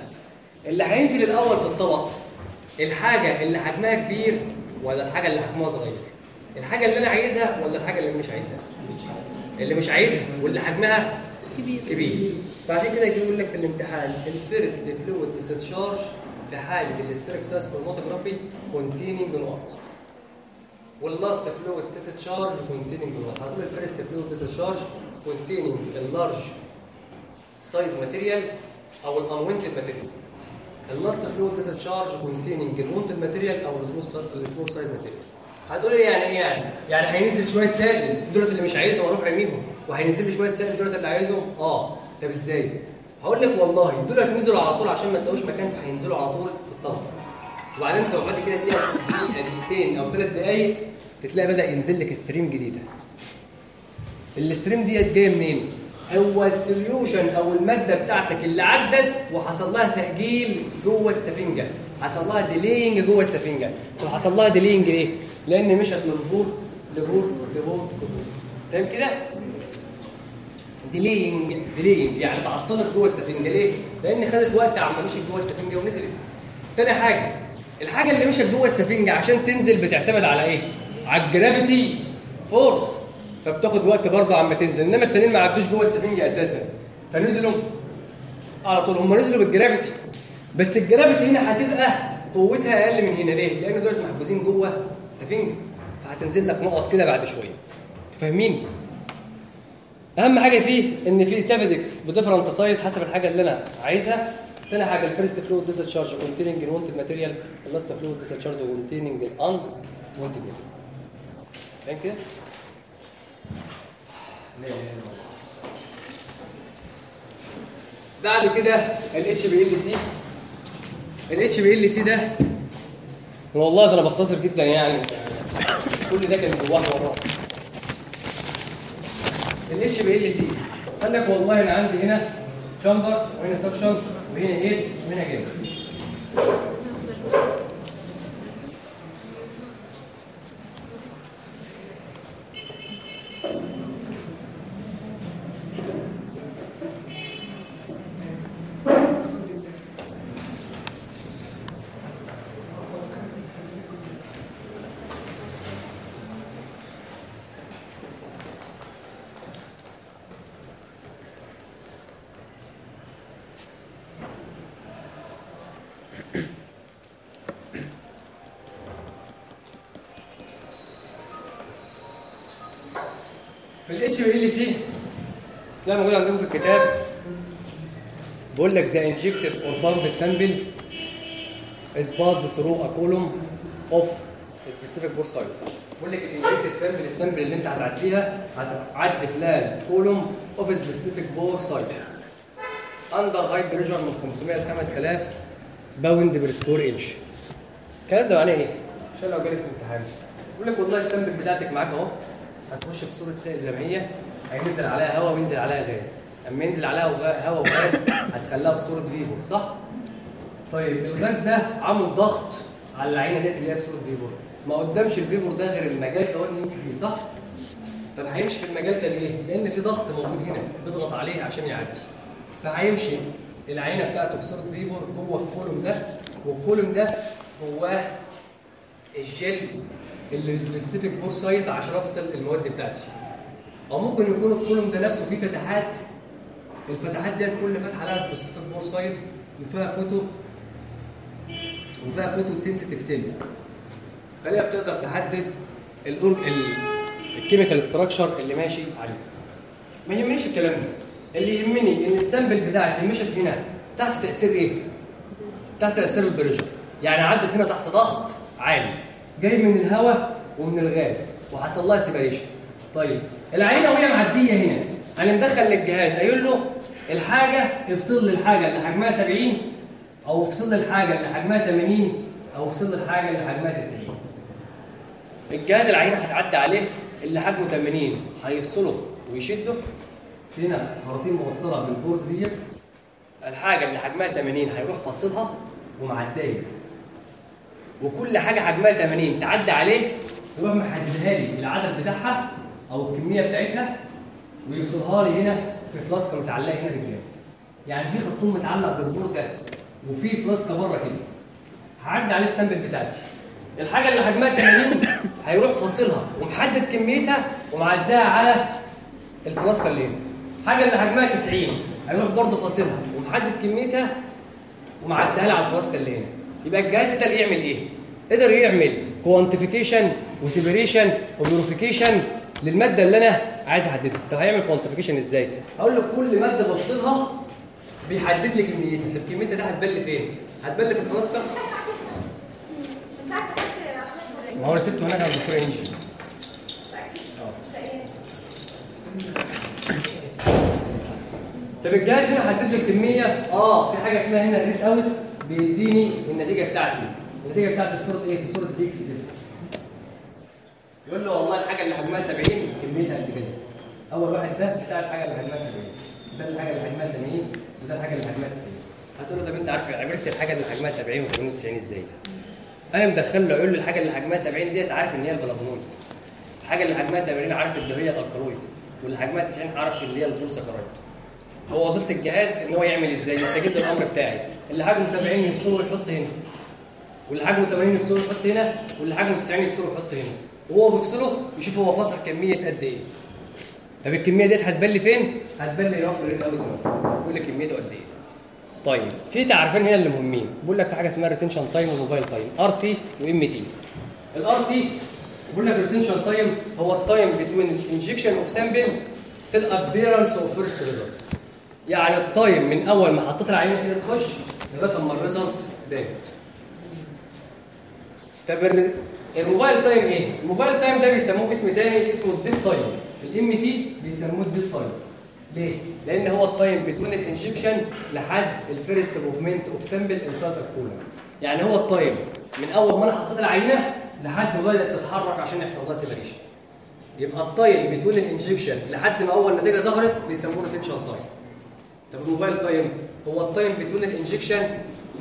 اللي هينزل الأول في الطبق الحاجة اللي حجمها كبير ولا الحاجة اللي حجمها صغير؟ الحاجة اللي أنا عايزها ولا الحاجة اللي مش عايزها؟ اللي مش عايزها واللي حجمها كبير. كبير بعد كده يجي يقول لك في الامتحان ال first fluid discharge في حالة ال Sephadex chromatography containing نقط وال last fluid discharge containing نقط هتقول ال first fluid discharge containing ال large size material أو ال unwanted material ال last fluid discharge containing ال wanted material أو ال small size material هتقول لي يعني إيه يعني؟ يعني هينزل شوية سائل دولت اللي مش عايزهم وأروح راميهم وهينزل لي شوية سائل دولت اللي عايزهم؟ آه. طب إزاي؟ هقول لك والله دولت نزلوا على طول عشان ما تلاقوش مكان فهينزلوا على طول في الطبق. وبعدين انت بعد كده دقيقة دقيقتين أو ثلاث دقائق تلاقي بدأ ينزل لك stream جديدة. ال stream ديت جاية منين؟ هو ال solution أو المادة بتاعتك اللي عدت وحصل لها تأجيل جوه السفنجة حصل لها delaying جوه السفنجة طب حصل لها delaying ليه؟ لأن مشت من ل pore ل pore ل pore تمام كده؟ delaying delaying يعني تعطلت جوه السفنجة ليه؟ لأن خدت وقت عما مشيت جوه السفنجة ونزلت. تاني حاجة الحاجة اللي مشت جوه السفنجة عشان تنزل بتعتمد على إيه؟ على ال gravity force فبتاخد وقت برضه عما تنزل إنما التانيين ما عدوش جوه السفنجه أساسا. فنزلوا على طول. هم نزلوا بال gravity. بس ال gravity هنا هتبقى قوتها أقل من هنا. ليه؟ لأن دول محجوزين جوه سفنجه فهتنزل لك نقط كده بعد شوية. فاهمين؟ أهم حاجة فيه إن في Sephadex ب different size حسب الحاجة اللي أنا عايزها. تاني حاجة ال first fluid discharge containing ال wanted material ال last fluid discharge containing ال unwanted فاهم كده؟ بعد كده الاتش بي ال سي الاتش بي ال سي ده والله أنا بختصر جدا يعني. كل ده كان جواه وراه. ال HPLC قال لك والله أنا عندي هنا chamber وهنا section وهنا إيه وهنا جاز ده موجود عندكم في الكتاب. بقول لك the injected or pumped sample is passed through a column of specific bore size. بقول لك ال injected sample ال sample اللي انت هتعديها هتعدي خلال column of specific bore size. under high pressure من 500 ل 5000 pound per square inch الكلام ده معناه إيه؟ عشان لو جالك في الامتحان يقول لك والله ال sample بتاعتك معاك أهو. هتخش في صورة سائل هي هينزل عليها هواء وينزل عليها غاز اما ينزل عليها هواء وغاز هتخليها في صورة vapor صح؟ طيب الغاز ده عامل ضغط على العينة ديت اللي هي في صورة vapor ما قدامش ال vapor ده غير المجال ده هو اللي يمشي فيه صح؟ طب هيمشي في المجال ده ليه؟ لأن في ضغط موجود هنا بيضغط عليه عشان يعدي فهيمشي العينة بتاعته في صورة vapor جوه ال column ده وال column ده جواه الجل اللي specific pore size عشان أفصل المواد بتاعتي أو ممكن يكون ال column ده نفسه فيه فتحات. الفتحات ديت كل فتحة لها specific pore size وفيها فوتو وفيها photosensitive cell خليها بتقدر تحدد الأور- ال- ال chemical structure اللي ماشي عليه. ما يهمنيش الكلام ده. اللي يهمني إن ال sample بتاعتي مشت هنا تحت تأثير إيه؟ تحت تأثير ال pressure يعني عدت هنا تحت ضغط عالي. جاي من الهواء ومن الغاز وحصل لها separation طيب العينه وهي معدية هنا. أنا مدخل للجهاز. قايل له الحاجة افصل لي الحاجة اللي حجمها 70 أو افصل لي الحاجة اللي حجمها 80 أو افصل لي الحاجة اللي حجمها 90 الجهاز العينة هتعدي عليه اللي حجمه 80 هيفصله ويشده. هنا خراطيم موصله بال pores ديت. الحاجة اللي حجمها 80 هيروح فاصلها ومعدية. وكل حاجة حجمها 80 تعدي عليه يروح محددها لي العدد بتاعها. أو الكمية بتاعتها ويوصلها لي هنا في فلاسكه متعلقة هنا بالجهاز يعني في خرطوم متعلق بال pore ده وفي فلاسكه بره كده. هعدي عليه ال sample بتاعتي. الحاجة اللي حجمها 80 هيروح فاصلها ومحدد كميتها ومعداها على الفلاسكه اللي هنا. الحاجة اللي حجمها 90 هيروح برضه فاصلها ومحدد كميتها ومعديها لي على الفلاسكه اللي هنا. يبقى الجهاز قدر يعمل إيه؟ قدر يعمل quantification و separation و purification للمادة اللي أنا عايز أحددها. طب هيعمل quantification إزاي؟ هقول لك كل مادة بفصلها بيحدد لي كميتها. طب كميتها دي هتبل فين؟ هتبل في الفلاسكة؟ ما هو أنا سبته هناك عند الدكتور إنجي. طب الجهاز هنا حدد لي الكمية. آه في حاجة اسمها هنا read out بيديني النتيجة بتاعتي. النتيجة بتاعتي في صورة إيه؟ في صورة peaks كده يقول له والله الحاجة اللي حجمها 70 كميتها قد كذا أول واحد ده بتاع الحاجة اللي حجمها 70 ده الحاجة اللي حجمها 80 وده الحاجة اللي حجمها 90 هتقول له طب أنت عارف عرفت الحاجة اللي حجمها 70 و80 و90 إزاي؟ أنا مدخل له أقول له الحاجة اللي حجمها 70 ديت عارف إن هي الفلافونويد الحاجة اللي حجمها 80 عارف اللي هي ال alkaloid واللي حجمها 90 عارف اللي هي ال polysaccharide هو وظيفة الجهاز إن هو يعمل إزاي؟ يستجيب للامر بتاعي. اللي حجمه 70 يفصله ويحط هنا. واللي حجمه 80 يفصله ويحط هنا واللي حجمه 90 يفصله ويحط هنا. وهو بيفصله يشوف هو فصل كمية قد إيه. طب الكمية ديت هتبان فين؟ هتبان يقف في ال read out لك كميته قد إيه. طيب في تعريفين هنا اللي مهمين. بيقول لك في حاجة اسمها retention time و mobile time RT و MT ال RT بيقول لك ال retention time هو ال time بين ال injection of sample till appearance of first result يعني ال time من أول ما حطيت العينة كده تخش لغاية أما ال result بانت طب ال mobile time إيه؟ ال mobile time ده بيسموه باسم تاني اسمه ال dead time ال MT بيسموه ال dead time ليه؟ لأن هو ال time between ال injection لحد ال first movement of sample inside ال column يعني هو ال time من أول ما أنا حطيت العينة لحد ما بدأت تتحرك عشان يحصل لها separation يبقى ال time between ال injection لحد ما أول نتيجة ظهرت بيسموه retention time طب ال mobile time هو ال time between ال injection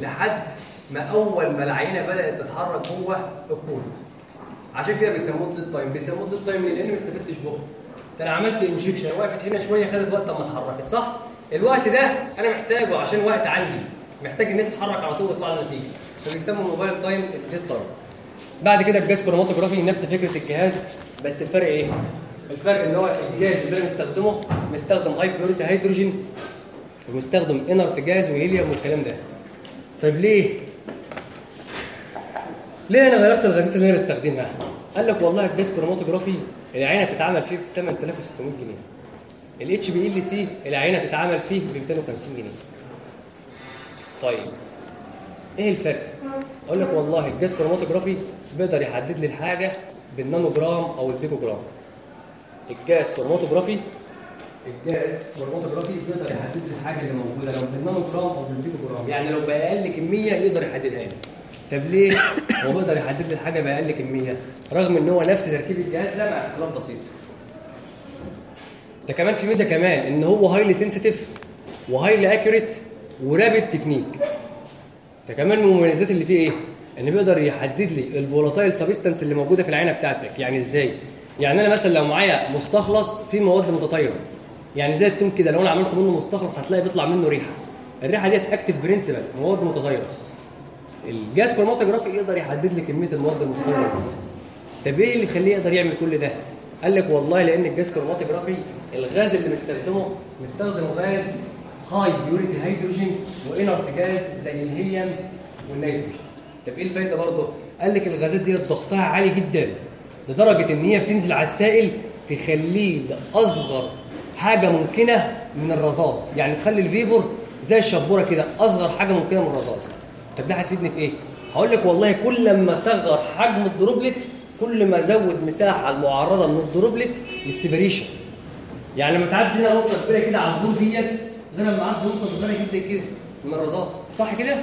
لحد ما أول ما العينة بدأت تتحرك جوه ال column. عشان كده بيسموه ال dead time بيسموه ال dead time ليه؟ لأن ما استفدتش جهد ده أنا عملت injection وقفت هنا شوية خدت وقت اما اتحركت صح؟ الوقت ده أنا محتاجه عشان وقت عندي. محتاج انت تتحرك على طول وتطلع النتيجه فبيسموا ال mobile time ال dead time بعد كده ال gas chromatography نفس فكرة الجهاز بس الفرق إيه؟ الفرق إن هو الجهاز اللي أنا مستخدمه مستخدم high purity hydrogen ومستخدم inert gas وهيليوم والكلام ده. طيب ليه؟ ليه أنا غيرت الغازات اللي أنا بستخدمها؟ قال لك والله ال gas chromatography العينة بتتعمل فيه ب 8600 جنيه. ال HPLC العينة بتتعمل فيه ب 250 جنيه. طيب إيه الفرق؟ أقول لك والله ال gas chromatography بيقدر يحدد لي الحاجة بالنانو جرام أو ال picogram ال gas chromatography ال gas chromatography يقدر يحدد لي الحاجة اللي موجودة لو بالنانو جرام أو بالبيكو جرام يعني لو بأقل كمية يقدر يحددها لي. طب ليه؟ هو بيقدر يحدد لي الحاجة بأقل كمية. رغم إن هو نفس تركيب الجهاز ده مع اختلاف بسيط. ده كمان في ميزة كمان إن هو هايلي سنسيتيف وهايلي اكيوريت ورابid تكنيك ده كمان من المميزات اللي فيه إيه؟ إن بيقدر يحدد لي ال volatile substance اللي موجودة في العينة بتاعتك. يعني إزاي؟ يعني أنا مثلا لو معايا مستخلص فيه مواد متطايره يعني زي التوم كده لو أنا عملت منه مستخلص هتلاقي بيطلع منه ريحة. الريحة ديت active principle مواد متطايره ال gas chromatography يقدر يحدد لي كمية المواد المتطايره دي طب إيه اللي يخليه يقدر يعمل كل ده؟ قال لك والله لأن ال gas chromatography الغاز اللي مستخدمه مستخدم غاز high purity hydrogen و inert gas زي الهيليوم والنيتروجين. طب إيه الفايدة برضه؟ قال لك الغازات دي ضغطها عالي جدا لدرجة إن هي بتنزل على السائل تخليه لأصغر حاجة ممكنة من الرذاذ يعني تخلي ال vapor زي الشبورة كده أصغر حاجة ممكنة من الرذاذ طب ده هتفيدني في إيه؟ هقول لك والله كل ما صغر حجم ال droplet كل ما زود مساحة المعرضة من ال droplet لل separation. يعني لما تعدي هنا نقطة كبيرة كده على ال pore ديت غير لما عدي نقطة صغيرة جدا كده من الرذاذ صح كده؟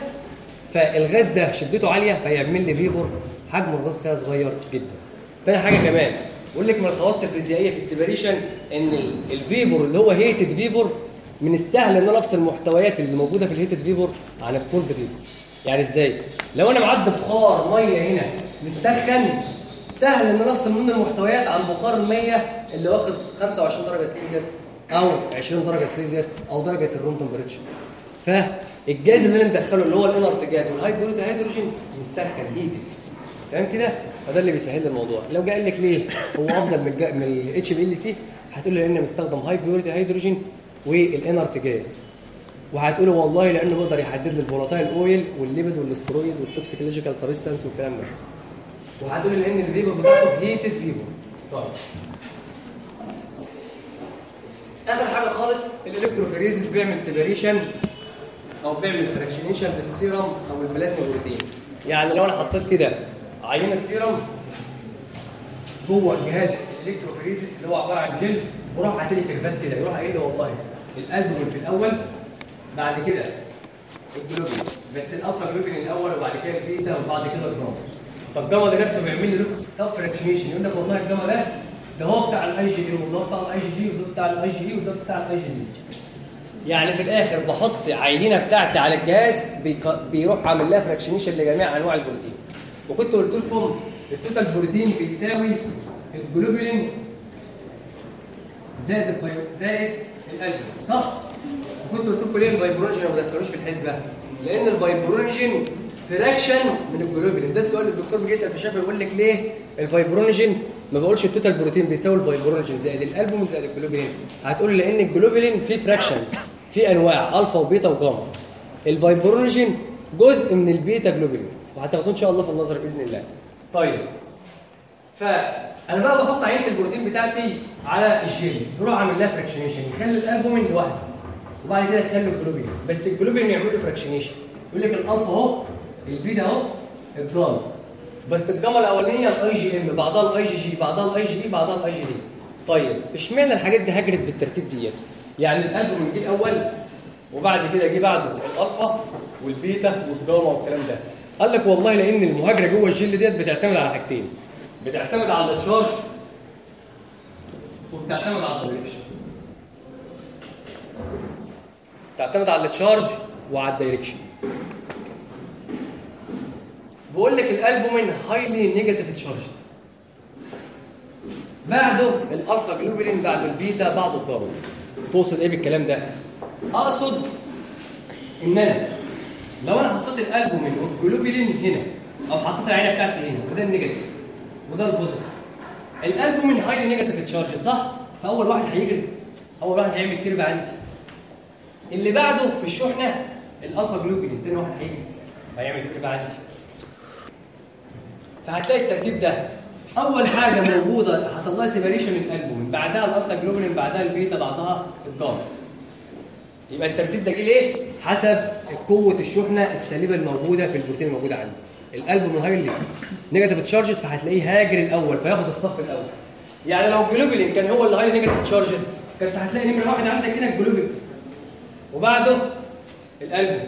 فالغاز ده شدته عالية فيعمل لي vapor حجم الرذاذ فيها صغير جدا. تاني حاجة كمان بقول لك من الخواص الفيزيائية في ال separation إن ال- ال vapor اللي هو heated vapor من السهل إن أنا أفصل المحتويات اللي موجودة في ال heated vapor عن ال cold vapor يعني إزاي؟ لو أنا معدي بخار مية هنا متسخن سهل إن أنا أفصل منه المحتويات عن بخار المية اللي واخد 25 درجة سيلزيوس أو 20 درجة سيلزيوس أو درجة ال room temperature فال gas اللي أنا مدخله اللي هو ال inert gas وال high purity hydrogen متسخن heated فاهم كده؟ فده اللي بيسهل الموضوع. لو جه قال لك ليه هو أفضل من من ال HPLC هتقول له لأن مستخدم high purity hydrogen وال inert gas. وهتقول له والله لأنه بيقدر يحدد لي الفولاتايل أويل والليبيد والاسترويد والتوكسيكولوجيكال سبستانس والكلام ده. وهتقول لي لأن ال vapor بتاعته heated vapor طيب. آخر حاجة خالص ال electrophoresis بيعمل separation أو بيعمل fractionation لل serum أو ال plasma protein. يعني لو أنا حطيت كده عينة سيرم جوه الجهاز ال electrophoresis اللي هو عبارة عن جل وراح حاطط لي curve ات كده. يروح قايل والله الالبومين في الأول بعد كده الجلوبين بس ال alpha globulin الأول وبعد كده البيتا وبعد كده ال gamma فال gamma ده نفسه بيعمل لي sub fractionation يقول لك والله الجاما ده ده هو بتاع الاي جي اي وده بتاع الاي جي وده بتاع الاي جي اي وده بتاع ال IgD يعني في الآخر بحط عينه بتاعتي على الجهاز بيروح عامل لها fractionation لجميع أنواع البروتين. وكنت قلت لكم ال total protein بيساوي الجلوبولين زائد الفي... زائد الالبوم صح؟ وكنت قلت لكم ليه ال fibrinogen ما بدخلوش في الحسبة؟ لأن ال fibrinogen fraction من الجلوبولين ده السؤال اللي الدكتور بيجي يسأل في الشفوي يقول لك ليه الفايبرونيجين ما بقولش التوتال بروتين بيساوي الفايبرونيجين زائد الألبوم زائد الجلوبولين هتقول لأن الجلوبولين فيه fractions فيه أنواع الفا وبيتا وجاما الفايبرونيجين جزء من البيتا جلوبولين وهتاخدوه إن شاء الله في النظري بإذن الله. طيب. فأنا بقى بحط عينة البروتين بتاعتي على الجيل. بروح أعمل لها fractionation يخلي الالبومين لوحده وبعد كده يخلي الجلوبين. بس الجلوبين يعمل له fractionation يقول لك الالفا أهو البيتا أهو الجاما بس الجاما الأولانية ال IgM بعدها الاي جي جي بعدها الاي جي اي بعدها ال IgD طيب اشمعنى الحاجات دي هجرت بالترتيب ديت؟ يعني الالبومين جه الأول وبعد كده جه بعده ال alpha وال beta وال gamma والكلام ده. قال لك والله لأن المهاجرة جوه الجل ديت بتعتمد على حاجتين. بتعتمد على ال charge وبتعتمد على ال direction. تعتمد على ال charge وعلى ال direction. بقول لك ال albumin highly negative charged بعده ال alpha globulin بعده البيتا بعده الجاما توصل إيه بالكلام ده؟ أقصد إن أنا لو أنا حطيت ال albumin وال globulin هنا أو حطيت العينة بتاعتي هنا وده ال negative وده ال positive ال albumin highly negative charged صح؟ فأول واحد هيجري أول واحد هيعمل curve عندي. اللي بعده في الشحنة الألفا واحد هيجي هيعمل curve عندي فهتلاقي الترتيب ده. أول حاجة موجودة حصل لها separation من الالبومين بعدها ال alpha globulin بعدها البيتا بعدها الجاما يبقى الترتيب ده جه ليه؟ حسب قوة الشحنة السالبة الموجودة في البروتين الموجوده عندي. ال albumin highly negative charged فهتلاقيه هاجر الأول فياخد الصف الأول. يعني لو الجلوبولين كان هو اللي highly negative charged كنت هتلاقي نمرة واحد عندك هنا الجلوبين وبعده القلب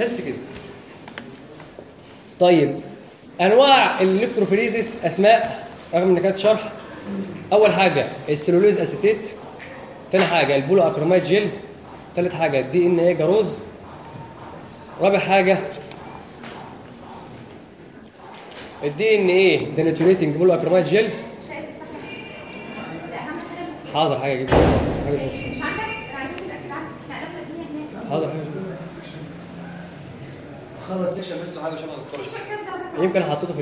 بس كده. طيب أنواع ال electrophoresis أسماء رغم إن كانت شرح. أول حاجة ال cellulose acetate. ثاني حاجة ال polyacrylamide gel. ثالث حاجة ال DNA agarose. رابع حاجة ال DNA denaturating polyacrylamide gel. حاضر حاجة أجيب حاجة أشوف مش عندك أنا عايزين نتاكد عنها إحنا قلبنا الدنيا هناك حاضر خلص بس شبه الكورس. يمكن حطيته في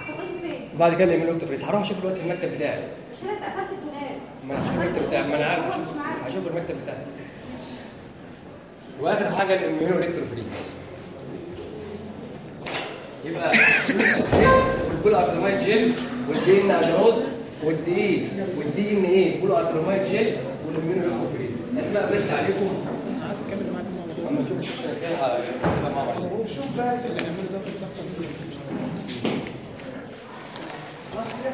حطيته فين وبعد كده الايميل اوكتوفريس هروح أشوف الوقت في المكتب بتاعي. المشكلة انت قفلت الدولاب ما أنا هشوف المكتب بتاعي. ما أنا عارف هشوف مش. هشوف المكتب بتاعي. وآخر حاجة الاميونو الكتروفريزيس يبقى (laughs) الاسيد والبول اكرومايد جيل والدي ان والدي إيه والدي إن إيه؟ بيقولوا ادرومايت جيل والاميونو هيكوفريزيس اسماء بس عليكم عايز معاكم الموضوع شوف بس اللي ده في خلاص كده